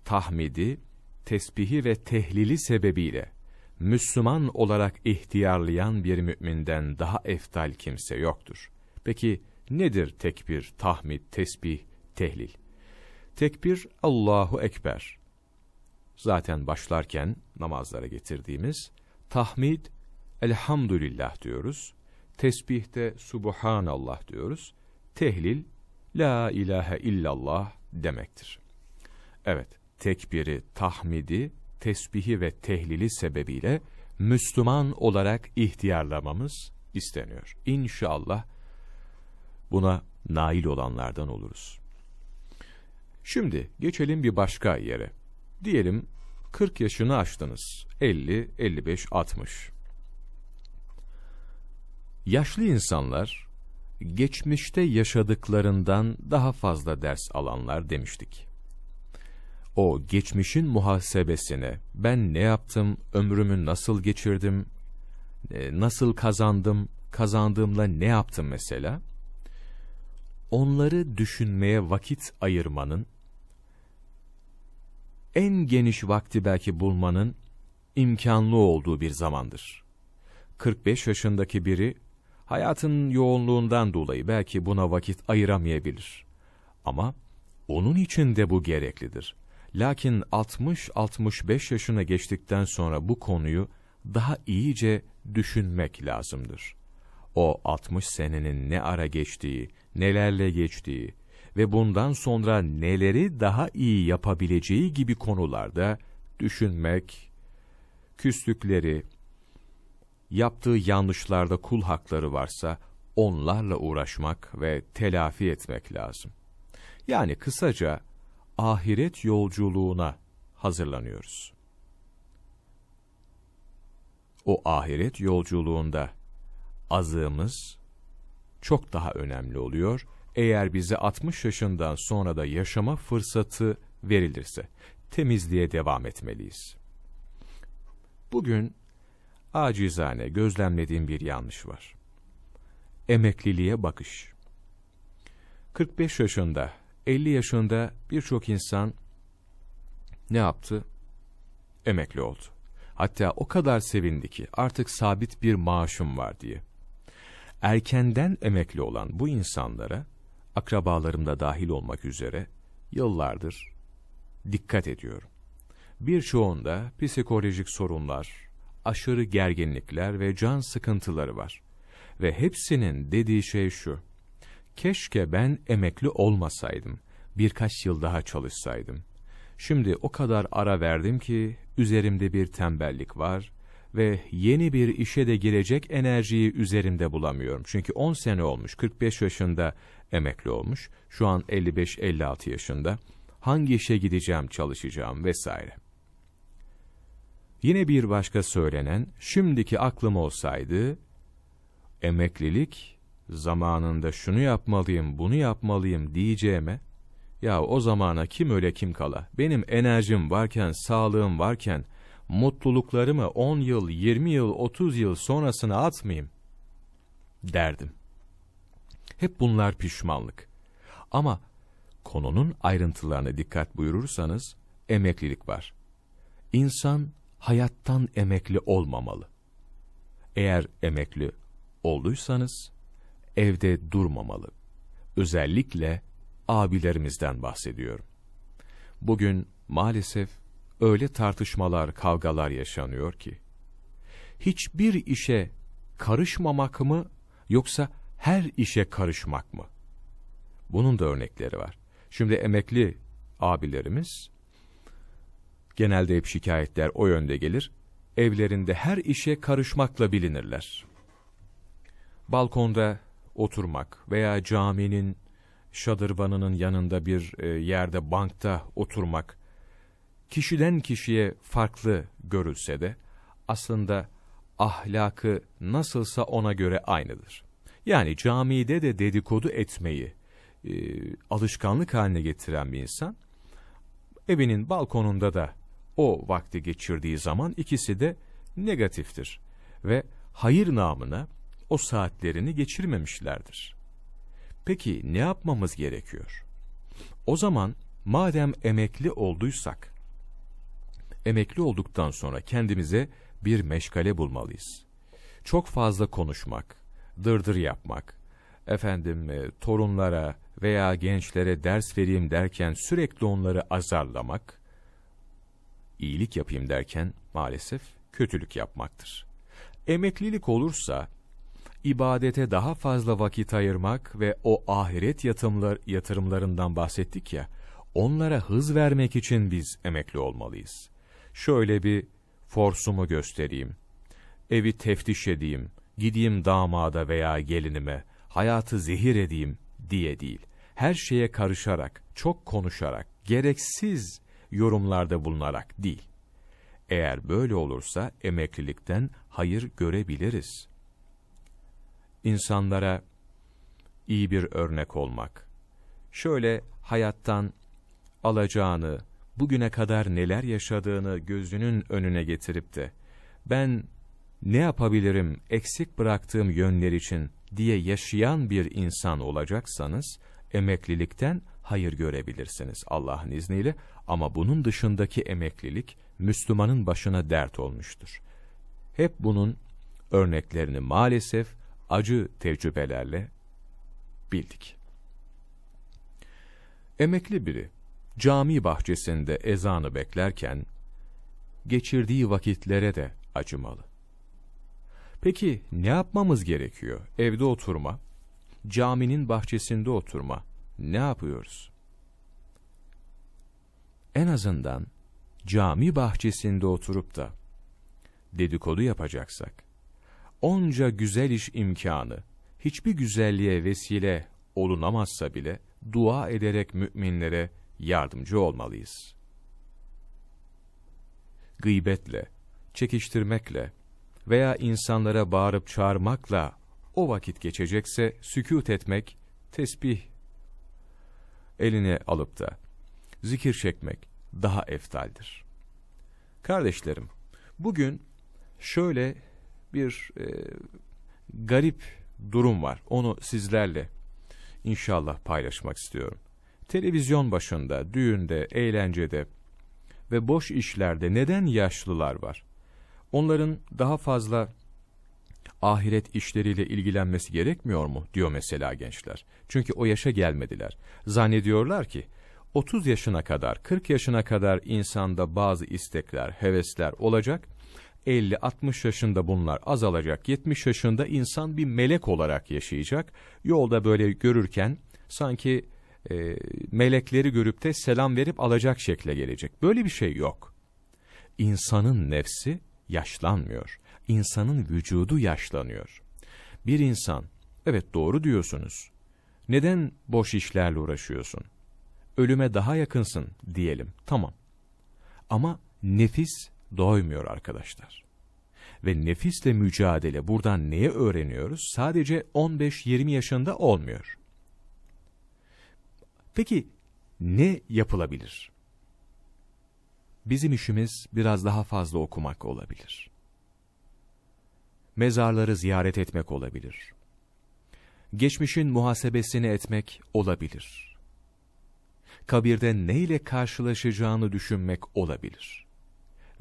[SPEAKER 1] tahmidi, tesbihi ve tehlili sebebiyle Müslüman olarak ihtiyarlayan bir müminden daha eftal kimse yoktur. Peki nedir tekbir, tahmid, tesbih, tehlil? Tekbir Allahu Ekber. Zaten başlarken namazlara getirdiğimiz tahmid elhamdülillah diyoruz. Tesbihte subhanallah diyoruz. Tehlil la ilahe illallah demektir. Evet, tekbiri, tahmidi, tesbihi ve tehlili sebebiyle Müslüman olarak ihtiyarlamamız isteniyor. İnşallah buna nail olanlardan oluruz. Şimdi geçelim bir başka yere. Diyelim 40 yaşını aştınız. 50, 55, 60. Yaşlı insanlar geçmişte yaşadıklarından daha fazla ders alanlar demiştik o geçmişin muhasebesine ben ne yaptım, ömrümü nasıl geçirdim, e, nasıl kazandım, kazandığımla ne yaptım mesela? Onları düşünmeye vakit ayırmanın, en geniş vakti belki bulmanın imkanlı olduğu bir zamandır. 45 yaşındaki biri hayatın yoğunluğundan dolayı belki buna vakit ayıramayabilir. Ama onun için de bu gereklidir. Lakin 60-65 yaşına geçtikten sonra bu konuyu daha iyice düşünmek lazımdır. O 60 senenin ne ara geçtiği, nelerle geçtiği ve bundan sonra neleri daha iyi yapabileceği gibi konularda düşünmek, küslükleri, yaptığı yanlışlarda kul hakları varsa onlarla uğraşmak ve telafi etmek lazım. Yani kısaca ahiret yolculuğuna hazırlanıyoruz. O ahiret yolculuğunda azığımız çok daha önemli oluyor. Eğer bize 60 yaşından sonra da yaşama fırsatı verilirse temizliğe devam etmeliyiz. Bugün acizane gözlemlediğim bir yanlış var. Emekliliğe bakış. 45 yaşında 50 yaşında birçok insan ne yaptı? Emekli oldu. Hatta o kadar sevindi ki artık sabit bir maaşım var diye. Erkenden emekli olan bu insanlara, akrabalarım da dahil olmak üzere, yıllardır dikkat ediyorum. Birçoğunda psikolojik sorunlar, aşırı gerginlikler ve can sıkıntıları var. Ve hepsinin dediği şey şu, Keşke ben emekli olmasaydım, birkaç yıl daha çalışsaydım. Şimdi o kadar ara verdim ki üzerimde bir tembellik var ve yeni bir işe de girecek enerjiyi üzerimde bulamıyorum. Çünkü 10 sene olmuş, 45 yaşında emekli olmuş, şu an 55-56 yaşında. Hangi işe gideceğim, çalışacağım vesaire. Yine bir başka söylenen, şimdiki aklım olsaydı, emeklilik zamanında şunu yapmalıyım, bunu yapmalıyım diyeceğime, ya o zamana kim öyle kim kala, benim enerjim varken, sağlığım varken, mutluluklarımı 10 yıl, 20 yıl, 30 yıl sonrasına atmayayım, derdim. Hep bunlar pişmanlık. Ama konunun ayrıntılarına dikkat buyurursanız, emeklilik var. İnsan hayattan emekli olmamalı. Eğer emekli olduysanız, evde durmamalı. Özellikle abilerimizden bahsediyorum. Bugün maalesef öyle tartışmalar, kavgalar yaşanıyor ki, hiçbir işe karışmamak mı, yoksa her işe karışmak mı? Bunun da örnekleri var. Şimdi emekli abilerimiz, genelde hep şikayetler o yönde gelir, evlerinde her işe karışmakla bilinirler. Balkonda oturmak veya caminin şadırvanının yanında bir e, yerde bankta oturmak, kişiden kişiye farklı görülse de, aslında ahlakı nasılsa ona göre aynıdır. Yani camide de dedikodu etmeyi e, alışkanlık haline getiren bir insan, evinin balkonunda da o vakti geçirdiği zaman ikisi de negatiftir. Ve hayır namına o saatlerini geçirmemişlerdir. Peki ne yapmamız gerekiyor? O zaman madem emekli olduysak, emekli olduktan sonra kendimize bir meşgale bulmalıyız. Çok fazla konuşmak, dırdır yapmak, efendim e, torunlara veya gençlere ders vereyim derken sürekli onları azarlamak, iyilik yapayım derken maalesef kötülük yapmaktır. Emeklilik olursa, ibadete daha fazla vakit ayırmak ve o ahiret yatımlar, yatırımlarından bahsettik ya, onlara hız vermek için biz emekli olmalıyız. Şöyle bir forsumu göstereyim, evi teftiş edeyim, gideyim damada veya gelinime, hayatı zehir edeyim diye değil. Her şeye karışarak, çok konuşarak, gereksiz yorumlarda bulunarak değil. Eğer böyle olursa emeklilikten hayır görebiliriz. İnsanlara iyi bir örnek olmak, şöyle hayattan alacağını, bugüne kadar neler yaşadığını gözünün önüne getirip de, ben ne yapabilirim eksik bıraktığım yönler için diye yaşayan bir insan olacaksanız, emeklilikten hayır görebilirsiniz Allah'ın izniyle ama bunun dışındaki emeklilik Müslümanın başına dert olmuştur. Hep bunun örneklerini maalesef acı tecrübelerle bildik. Emekli biri cami bahçesinde ezanı beklerken geçirdiği vakitlere de acımalı. Peki ne yapmamız gerekiyor? Evde oturma, caminin bahçesinde oturma. Ne yapıyoruz? En azından cami bahçesinde oturup da dedikodu yapacaksak, onca güzel iş imkanı, hiçbir güzelliğe vesile olunamazsa bile dua ederek müminlere yardımcı olmalıyız. Gıybetle, çekiştirmekle veya insanlara bağırıp çağırmakla o vakit geçecekse sükût etmek, tesbih eline alıp da zikir çekmek daha eftaldir. Kardeşlerim, bugün şöyle bir e, garip durum var. Onu sizlerle inşallah paylaşmak istiyorum. Televizyon başında, düğünde, eğlencede ve boş işlerde neden yaşlılar var? Onların daha fazla ahiret işleriyle ilgilenmesi gerekmiyor mu diyor mesela gençler. Çünkü o yaşa gelmediler. Zannediyorlar ki 30 yaşına kadar, 40 yaşına kadar insanda bazı istekler, hevesler olacak. 50-60 yaşında bunlar azalacak. 70 yaşında insan bir melek olarak yaşayacak. Yolda böyle görürken sanki e, melekleri görüp de selam verip alacak şekle gelecek. Böyle bir şey yok. İnsanın nefsi yaşlanmıyor. İnsanın vücudu yaşlanıyor. Bir insan, evet doğru diyorsunuz. Neden boş işlerle uğraşıyorsun? Ölüme daha yakınsın diyelim, tamam. Ama nefis doymuyor arkadaşlar. Ve nefisle mücadele buradan neye öğreniyoruz? Sadece 15-20 yaşında olmuyor. Peki ne yapılabilir? Bizim işimiz biraz daha fazla okumak olabilir. Mezarları ziyaret etmek olabilir. Geçmişin muhasebesini etmek olabilir. Kabirde ne ile karşılaşacağını düşünmek olabilir.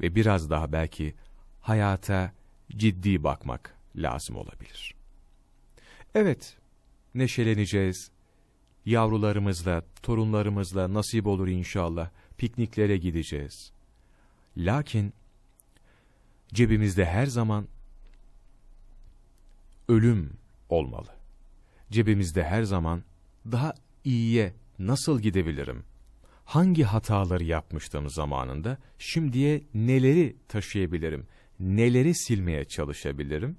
[SPEAKER 1] Ve biraz daha belki hayata ciddi bakmak lazım olabilir. Evet, neşeleneceğiz, yavrularımızla, torunlarımızla nasip olur inşallah pikniklere gideceğiz. Lakin cebimizde her zaman ölüm olmalı. Cebimizde her zaman daha iyiye nasıl gidebilirim? Hangi hataları yapmıştım zamanında? Şimdiye neleri taşıyabilirim? Neleri silmeye çalışabilirim?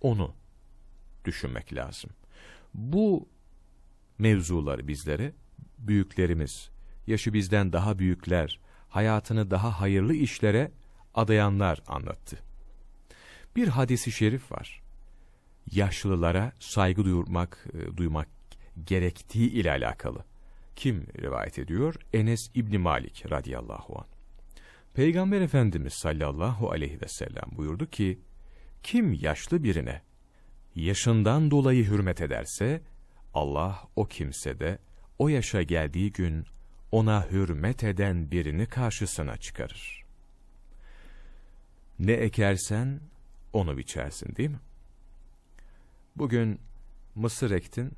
[SPEAKER 1] Onu düşünmek lazım. Bu mevzuları bizlere büyüklerimiz, yaşı bizden daha büyükler, hayatını daha hayırlı işlere adayanlar anlattı. Bir hadisi şerif var. Yaşlılara saygı duymak, e, duymak gerektiği ile alakalı. Kim rivayet ediyor? Enes İbni Malik radıyallahu anh. Peygamber Efendimiz sallallahu aleyhi ve sellem buyurdu ki, kim yaşlı birine yaşından dolayı hürmet ederse, Allah o kimsede o yaşa geldiği gün ona hürmet eden birini karşısına çıkarır. Ne ekersen onu biçersin değil mi? Bugün mısır ektin,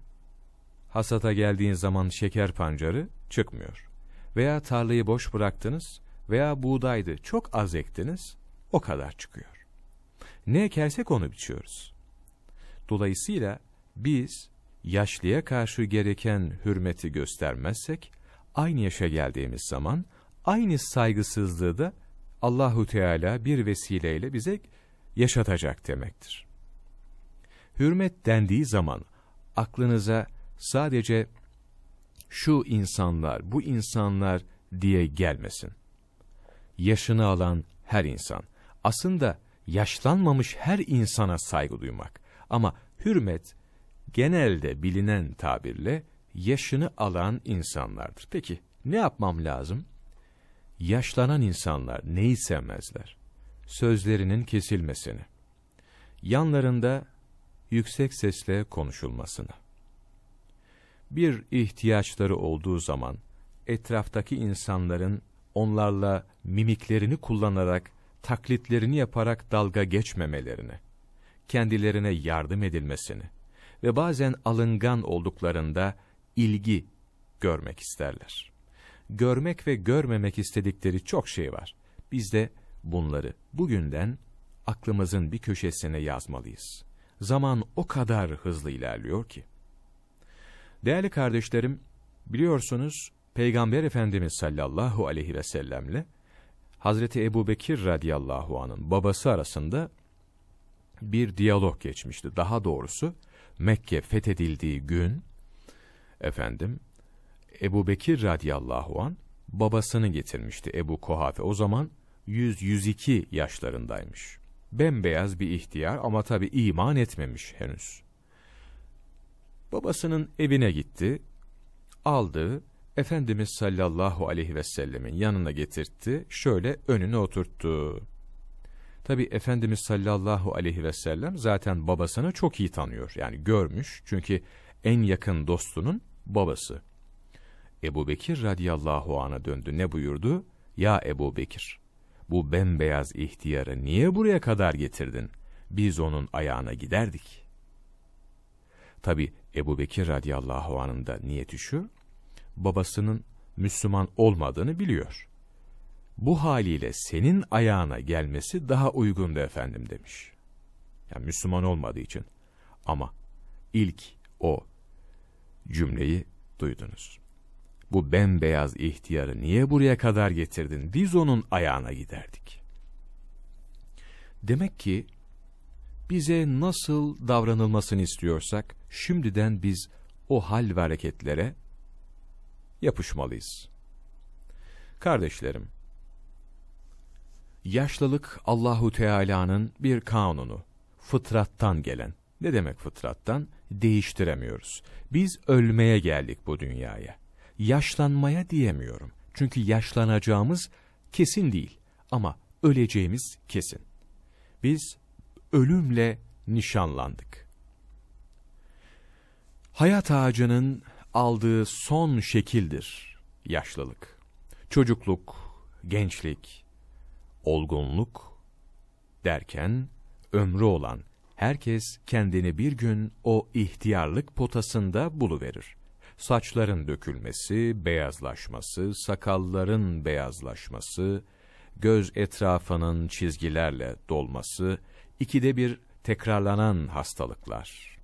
[SPEAKER 1] hasata geldiğin zaman şeker pancarı çıkmıyor. Veya tarlayı boş bıraktınız veya buğdaydı çok az ektiniz, o kadar çıkıyor. Ne ekersek onu biçiyoruz. Dolayısıyla biz yaşlıya karşı gereken hürmeti göstermezsek, aynı yaşa geldiğimiz zaman aynı saygısızlığı da Allahu Teala bir vesileyle bize yaşatacak demektir. Hürmet dendiği zaman aklınıza sadece şu insanlar, bu insanlar diye gelmesin. Yaşını alan her insan, aslında yaşlanmamış her insana saygı duymak. Ama hürmet genelde bilinen tabirle yaşını alan insanlardır. Peki ne yapmam lazım? Yaşlanan insanlar neyi sevmezler? Sözlerinin kesilmesini. Yanlarında yüksek sesle konuşulmasını. Bir ihtiyaçları olduğu zaman etraftaki insanların onlarla mimiklerini kullanarak, taklitlerini yaparak dalga geçmemelerini, kendilerine yardım edilmesini ve bazen alıngan olduklarında ilgi görmek isterler. Görmek ve görmemek istedikleri çok şey var. Biz de bunları bugünden aklımızın bir köşesine yazmalıyız. Zaman o kadar hızlı ilerliyor ki. Değerli kardeşlerim, biliyorsunuz Peygamber Efendimiz sallallahu aleyhi ve sellemle Hazreti Ebu Bekir radıyallahu anın babası arasında bir diyalog geçmişti. Daha doğrusu Mekke fethedildiği gün efendim Ebu Bekir radıyallahu an babasını getirmişti Ebu Kohafe. O zaman 100-102 yaşlarındaymış. Bembeyaz bir ihtiyar ama tabi iman etmemiş henüz. Babasının evine gitti, aldı, Efendimiz sallallahu aleyhi ve sellemin yanına getirtti, şöyle önüne oturttu. Tabi Efendimiz sallallahu aleyhi ve sellem zaten babasını çok iyi tanıyor. Yani görmüş çünkü en yakın dostunun babası. Ebu Bekir radiyallahu an'a döndü ne buyurdu? Ya Ebu Bekir, bu bembeyaz ihtiyarı niye buraya kadar getirdin? Biz onun ayağına giderdik. Tabi Ebu Bekir radiyallahu an'ın da niyeti şu, babasının Müslüman olmadığını biliyor. Bu haliyle senin ayağına gelmesi daha uygundu efendim demiş. Yani Müslüman olmadığı için. Ama ilk o cümleyi duydunuz. Bu bembeyaz ihtiyarı niye buraya kadar getirdin? Biz onun ayağına giderdik. Demek ki bize nasıl davranılmasını istiyorsak şimdiden biz o hal ve hareketlere yapışmalıyız. Kardeşlerim, yaşlılık Allahu Teala'nın bir kanunu, fıtrattan gelen. Ne demek fıtrattan? Değiştiremiyoruz. Biz ölmeye geldik bu dünyaya. Yaşlanmaya diyemiyorum. Çünkü yaşlanacağımız kesin değil ama öleceğimiz kesin. Biz ölümle nişanlandık. Hayat ağacının aldığı son şekildir yaşlılık. Çocukluk, gençlik, olgunluk derken ömrü olan herkes kendini bir gün o ihtiyarlık potasında buluverir. Saçların dökülmesi, beyazlaşması, sakalların beyazlaşması, göz etrafının çizgilerle dolması, ikide bir tekrarlanan hastalıklar.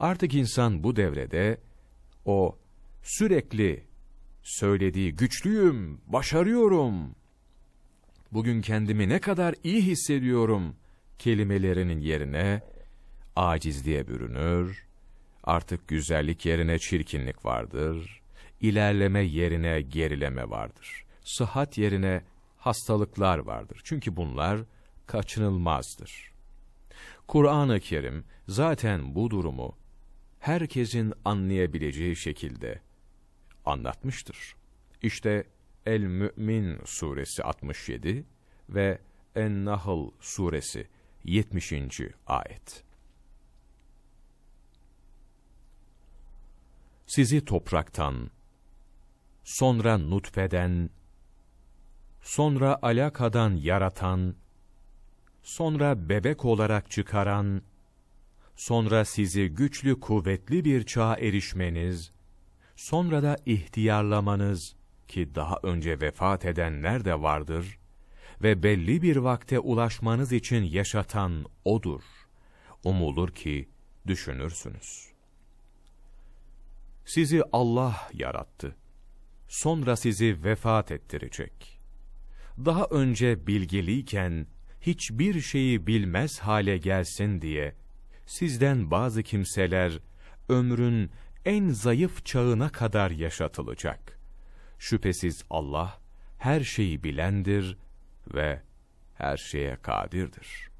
[SPEAKER 1] Artık insan bu devrede o sürekli söylediği güçlüyüm, başarıyorum, bugün kendimi ne kadar iyi hissediyorum kelimelerinin yerine acizliğe bürünür, artık güzellik yerine çirkinlik vardır, ilerleme yerine gerileme vardır, sıhhat yerine hastalıklar vardır. Çünkü bunlar kaçınılmazdır. Kur'an-ı Kerim zaten bu durumu herkesin anlayabileceği şekilde anlatmıştır. İşte El-Mü'min suresi 67 ve En-Nahl suresi 70. ayet. Sizi topraktan, sonra nutfeden, sonra alakadan yaratan, sonra bebek olarak çıkaran, sonra sizi güçlü kuvvetli bir çağa erişmeniz, sonra da ihtiyarlamanız ki daha önce vefat edenler de vardır ve belli bir vakte ulaşmanız için yaşatan O'dur. Umulur ki düşünürsünüz. Sizi Allah yarattı. Sonra sizi vefat ettirecek. Daha önce bilgiliyken hiçbir şeyi bilmez hale gelsin diye sizden bazı kimseler ömrün en zayıf çağına kadar yaşatılacak. Şüphesiz Allah her şeyi bilendir ve her şeye kadirdir.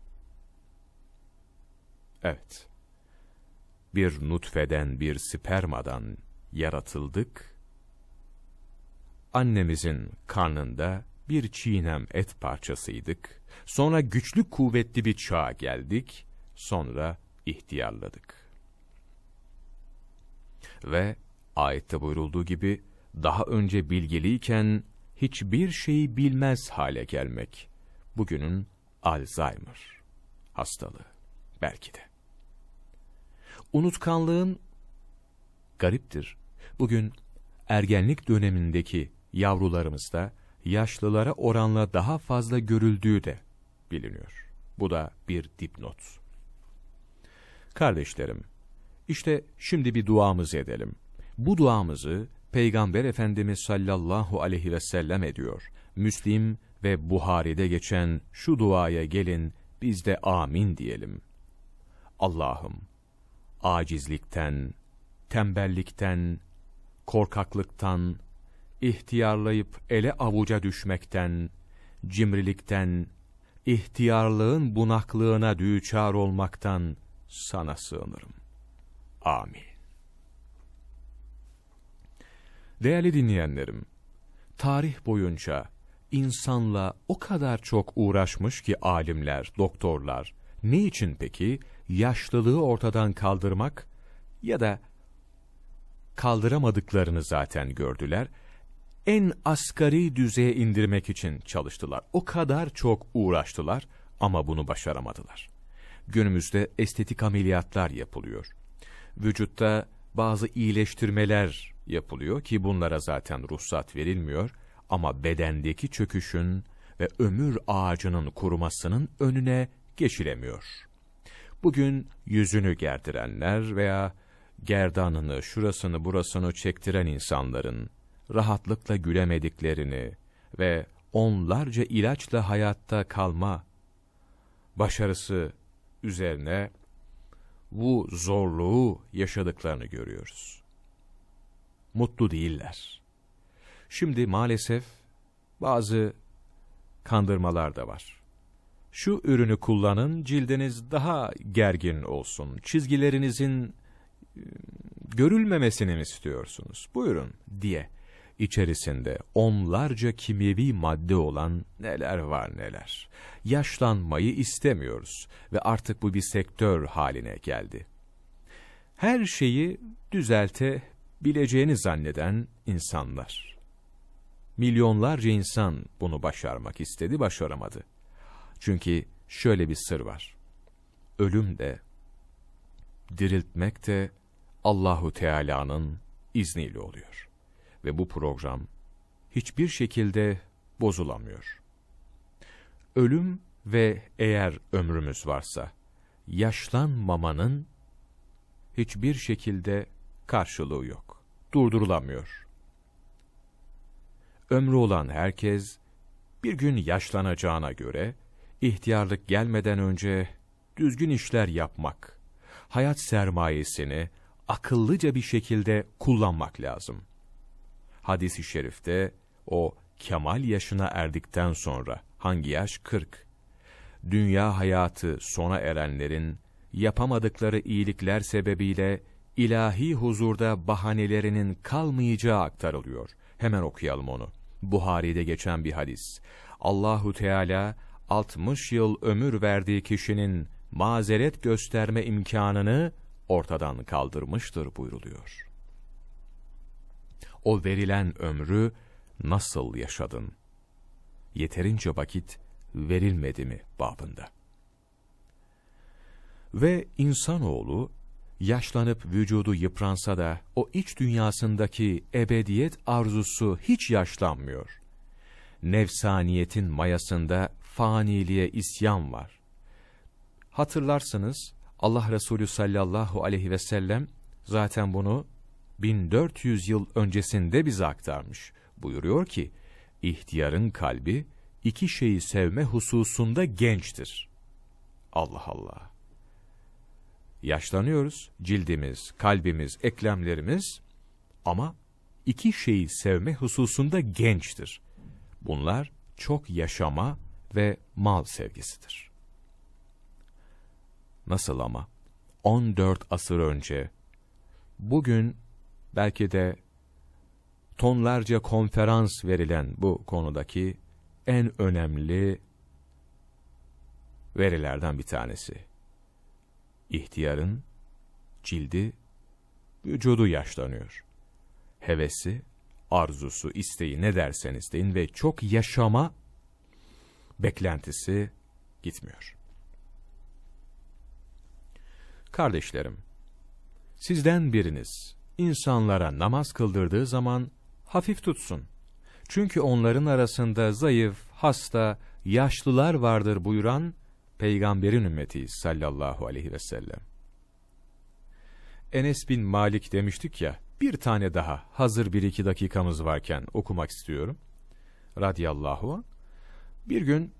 [SPEAKER 1] Evet, bir nutfeden bir spermadan yaratıldık, annemizin karnında bir çiğnem et parçasıydık, sonra güçlü kuvvetli bir çağa geldik, sonra ihtiyarladık. Ve ayette buyurulduğu gibi, daha önce bilgiliyken hiçbir şeyi bilmez hale gelmek. Bugünün Alzheimer hastalığı belki de. Unutkanlığın gariptir. Bugün ergenlik dönemindeki yavrularımızda yaşlılara oranla daha fazla görüldüğü de biliniyor. Bu da bir dipnot. Kardeşlerim, işte şimdi bir duamız edelim. Bu duamızı Peygamber Efendimiz sallallahu aleyhi ve sellem ediyor. Müslim ve Buhari'de geçen şu duaya gelin biz de amin diyelim. Allah'ım, acizlikten, tembellikten, korkaklıktan, ihtiyarlayıp ele avuca düşmekten, cimrilikten, ihtiyarlığın bunaklığına düçar olmaktan sana sığınırım. Amin. Değerli dinleyenlerim, tarih boyunca insanla o kadar çok uğraşmış ki alimler, doktorlar, ne için peki? Yaşlılığı ortadan kaldırmak ya da kaldıramadıklarını zaten gördüler. En asgari düzeye indirmek için çalıştılar. O kadar çok uğraştılar ama bunu başaramadılar. Günümüzde estetik ameliyatlar yapılıyor. Vücutta bazı iyileştirmeler yapılıyor ki bunlara zaten ruhsat verilmiyor ama bedendeki çöküşün ve ömür ağacının kurumasının önüne geçilemiyor. Bugün yüzünü gerdirenler veya gerdanını, şurasını, burasını çektiren insanların rahatlıkla gülemediklerini ve onlarca ilaçla hayatta kalma başarısı üzerine bu zorluğu yaşadıklarını görüyoruz. Mutlu değiller. Şimdi maalesef bazı kandırmalar da var. Şu ürünü kullanın, cildiniz daha gergin olsun, çizgilerinizin ıı, görülmemesini mi istiyorsunuz? Buyurun diye içerisinde onlarca kimyevi madde olan neler var neler. Yaşlanmayı istemiyoruz ve artık bu bir sektör haline geldi. Her şeyi düzeltebileceğini zanneden insanlar. Milyonlarca insan bunu başarmak istedi, başaramadı. Çünkü şöyle bir sır var. Ölüm de, diriltmek de Allahu Teala'nın izniyle oluyor ve bu program hiçbir şekilde bozulamıyor. ölüm ve eğer ömrümüz varsa, yaşlanmamanın hiçbir şekilde karşılığı yok. Durdurulamıyor. Ömrü olan herkes, bir gün yaşlanacağına göre, ihtiyarlık gelmeden önce düzgün işler yapmak, hayat sermayesini akıllıca bir şekilde kullanmak lazım. Hadis-i şerifte o kemal yaşına erdikten sonra hangi yaş 40 dünya hayatı sona erenlerin yapamadıkları iyilikler sebebiyle ilahi huzurda bahanelerinin kalmayacağı aktarılıyor. Hemen okuyalım onu. Buhari'de geçen bir hadis. Allahu Teala 60 yıl ömür verdiği kişinin mazeret gösterme imkanını ortadan kaldırmıştır buyruluyor. O verilen ömrü nasıl yaşadın? Yeterince vakit verilmedi mi babında? Ve insanoğlu, yaşlanıp vücudu yıpransa da o iç dünyasındaki ebediyet arzusu hiç yaşlanmıyor. Nefsaniyetin mayasında faniliğe isyan var. Hatırlarsınız Allah Resulü sallallahu aleyhi ve sellem zaten bunu 1400 yıl öncesinde bize aktarmış. Buyuruyor ki, ihtiyarın kalbi iki şeyi sevme hususunda gençtir. Allah Allah. Yaşlanıyoruz, cildimiz, kalbimiz, eklemlerimiz ama iki şeyi sevme hususunda gençtir. Bunlar çok yaşama ve mal sevgisidir. Nasıl ama? 14 asır önce, bugün belki de tonlarca konferans verilen bu konudaki en önemli verilerden bir tanesi. İhtiyarın cildi, vücudu yaşlanıyor. Hevesi, arzusu, isteği ne derseniz deyin ve çok yaşama beklentisi gitmiyor. Kardeşlerim, sizden biriniz insanlara namaz kıldırdığı zaman hafif tutsun. Çünkü onların arasında zayıf, hasta, yaşlılar vardır buyuran peygamberin ümmetiyiz sallallahu aleyhi ve sellem. Enes bin Malik demiştik ya, bir tane daha hazır bir iki dakikamız varken okumak istiyorum. Radiyallahu anh. Bir gün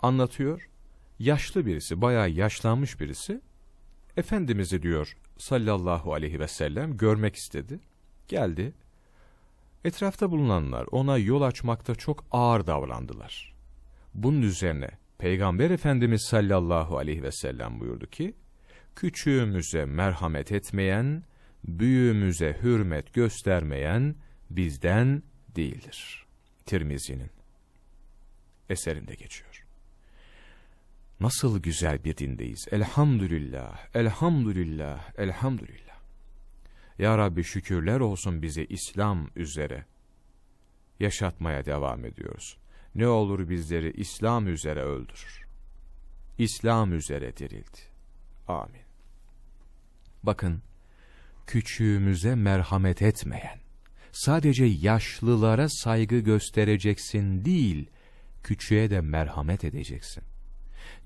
[SPEAKER 1] anlatıyor, yaşlı birisi, bayağı yaşlanmış birisi, Efendimiz'i diyor sallallahu aleyhi ve sellem görmek istedi. Geldi. Etrafta bulunanlar ona yol açmakta çok ağır davrandılar. Bunun üzerine Peygamber Efendimiz sallallahu aleyhi ve sellem buyurdu ki, küçüğümüze merhamet etmeyen, büyüğümüze hürmet göstermeyen bizden değildir. Tirmizi'nin eserinde geçiyor. Nasıl güzel bir dindeyiz. Elhamdülillah, elhamdülillah, elhamdülillah. Ya Rabbi şükürler olsun bize İslam üzere. Yaşatmaya devam ediyoruz. Ne olur bizleri İslam üzere öldürür. İslam üzere dirildi. Amin. Bakın, küçüğümüze merhamet etmeyen, sadece yaşlılara saygı göstereceksin değil, küçüğe de merhamet edeceksin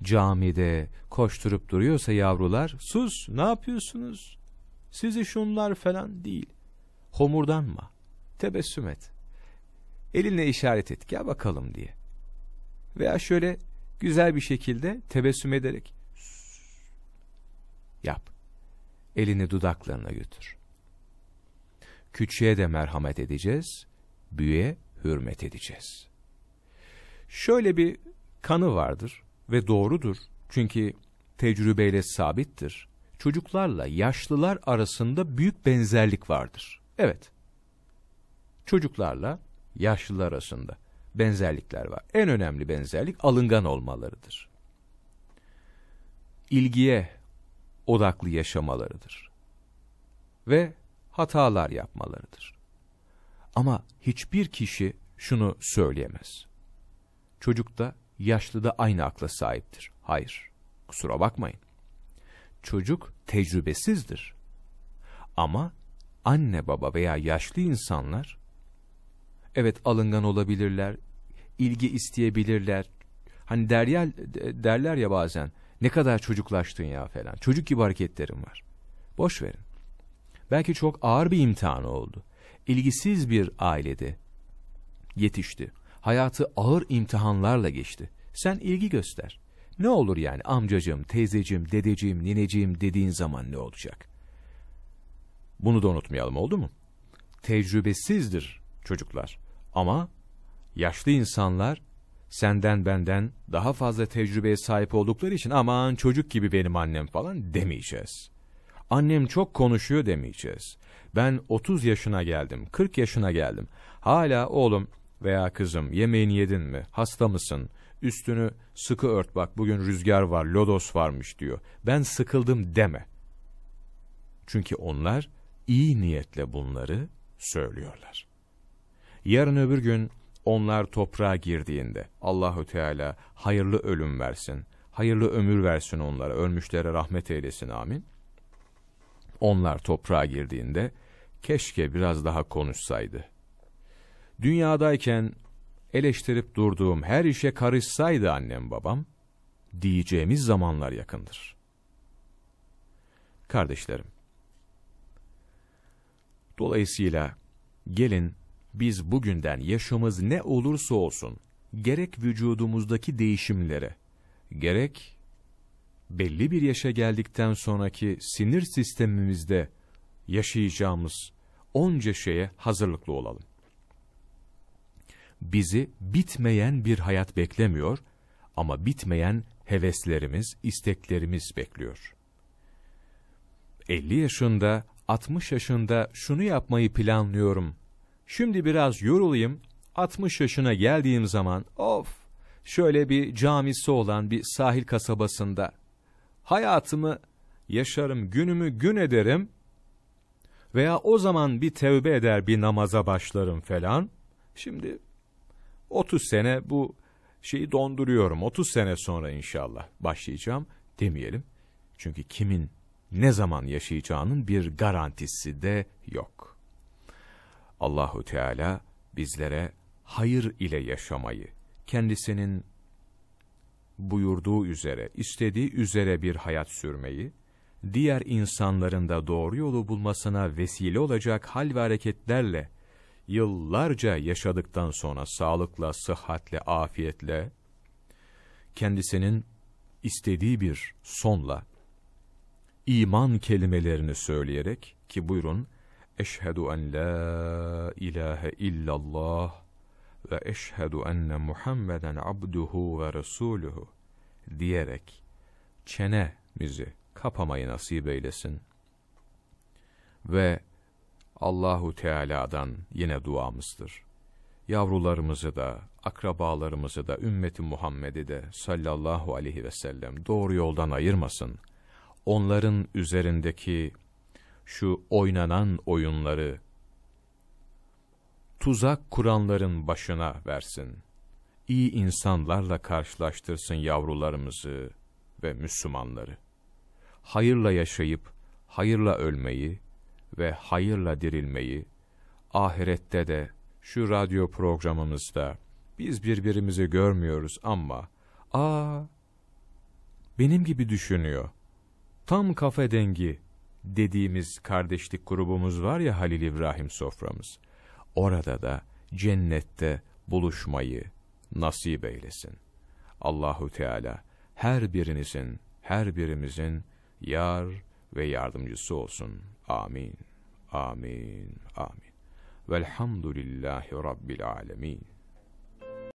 [SPEAKER 1] camide koşturup duruyorsa yavrular, sus ne yapıyorsunuz? Sizi şunlar falan değil. Homurdanma, tebessüm et. Elinle işaret et, gel bakalım diye. Veya şöyle güzel bir şekilde tebessüm ederek yap. Elini dudaklarına götür. Küçüğe de merhamet edeceğiz, büyüğe hürmet edeceğiz. Şöyle bir kanı vardır ve doğrudur. Çünkü tecrübeyle sabittir. Çocuklarla yaşlılar arasında büyük benzerlik vardır. Evet. Çocuklarla yaşlılar arasında benzerlikler var. En önemli benzerlik alıngan olmalarıdır. İlgiye odaklı yaşamalarıdır. Ve hatalar yapmalarıdır. Ama hiçbir kişi şunu söyleyemez. Çocukta yaşlı da aynı akla sahiptir. Hayır, kusura bakmayın. Çocuk tecrübesizdir. Ama anne baba veya yaşlı insanlar, evet alıngan olabilirler,
[SPEAKER 2] ilgi isteyebilirler. Hani derler, derler ya bazen ne kadar çocuklaştın ya falan. Çocuk gibi hareketlerim var. Boş verin. Belki çok ağır bir imtihan oldu. İlgisiz bir ailede yetişti. Hayatı ağır imtihanlarla geçti. Sen ilgi göster. Ne olur yani amcacığım, teyzeciğim, dedeciğim, nineciğim dediğin zaman ne olacak? Bunu da unutmayalım oldu mu? Tecrübesizdir çocuklar. Ama yaşlı insanlar senden benden daha fazla tecrübeye sahip oldukları için aman çocuk gibi benim annem falan demeyeceğiz. Annem çok konuşuyor demeyeceğiz. Ben 30 yaşına geldim, 40 yaşına geldim. Hala oğlum veya kızım yemeğini yedin mi, hasta mısın, üstünü sıkı ört bak bugün rüzgar var, lodos varmış diyor. Ben sıkıldım deme. Çünkü onlar iyi niyetle bunları söylüyorlar. Yarın öbür gün onlar toprağa girdiğinde Allahü Teala hayırlı ölüm versin, hayırlı ömür versin onlara, ölmüşlere rahmet eylesin amin. Onlar toprağa girdiğinde keşke biraz daha konuşsaydı. Dünyadayken eleştirip durduğum her işe karışsaydı annem babam, diyeceğimiz zamanlar yakındır. Kardeşlerim, dolayısıyla gelin biz bugünden yaşımız ne olursa olsun, gerek vücudumuzdaki değişimlere, gerek belli bir yaşa geldikten sonraki sinir sistemimizde yaşayacağımız onca şeye hazırlıklı olalım. Bizi bitmeyen bir hayat beklemiyor ama bitmeyen heveslerimiz, isteklerimiz bekliyor. 50 yaşında, 60 yaşında şunu yapmayı planlıyorum Şimdi biraz yorulayım, 60 yaşına geldiğim zaman of şöyle bir camisi olan bir sahil kasabasında hayatımı yaşarım, günümü gün ederim veya o zaman bir tevbe eder bir namaza başlarım falan. Şimdi 30 sene bu şeyi donduruyorum. 30 sene sonra inşallah başlayacağım demeyelim. Çünkü kimin ne zaman yaşayacağının bir garantisi de yok. Allahu Teala bizlere hayır ile yaşamayı, kendisinin buyurduğu üzere, istediği üzere bir hayat sürmeyi, diğer insanların da doğru yolu bulmasına vesile olacak hal ve hareketlerle, yıllarca yaşadıktan sonra sağlıkla, sıhhatle, afiyetle, kendisinin istediği bir sonla, iman kelimelerini söyleyerek, ki buyurun, Eşhedü en la ilahe illallah ve eşhedü enne Muhammeden abduhu ve resuluhu diyerek çenemizi kapamayı nasip eylesin. Ve Allahu Teala'dan yine duamızdır. Yavrularımızı da, akrabalarımızı da, ümmeti Muhammed'i de sallallahu aleyhi ve sellem doğru yoldan ayırmasın. Onların üzerindeki şu oynanan oyunları tuzak kuranların başına versin. İyi insanlarla karşılaştırsın yavrularımızı ve Müslümanları. Hayırla yaşayıp hayırla ölmeyi ve hayırla dirilmeyi ahirette de şu radyo programımızda biz birbirimizi görmüyoruz ama aa benim gibi düşünüyor. Tam kafe dengi dediğimiz kardeşlik grubumuz var ya Halil İbrahim soframız. Orada da cennette buluşmayı nasip eylesin. Allahu Teala her birinizin, her birimizin yar ve yardımcısı olsun. Amin. Amin. Amin. Velhamdülillahi Rabbil alemin.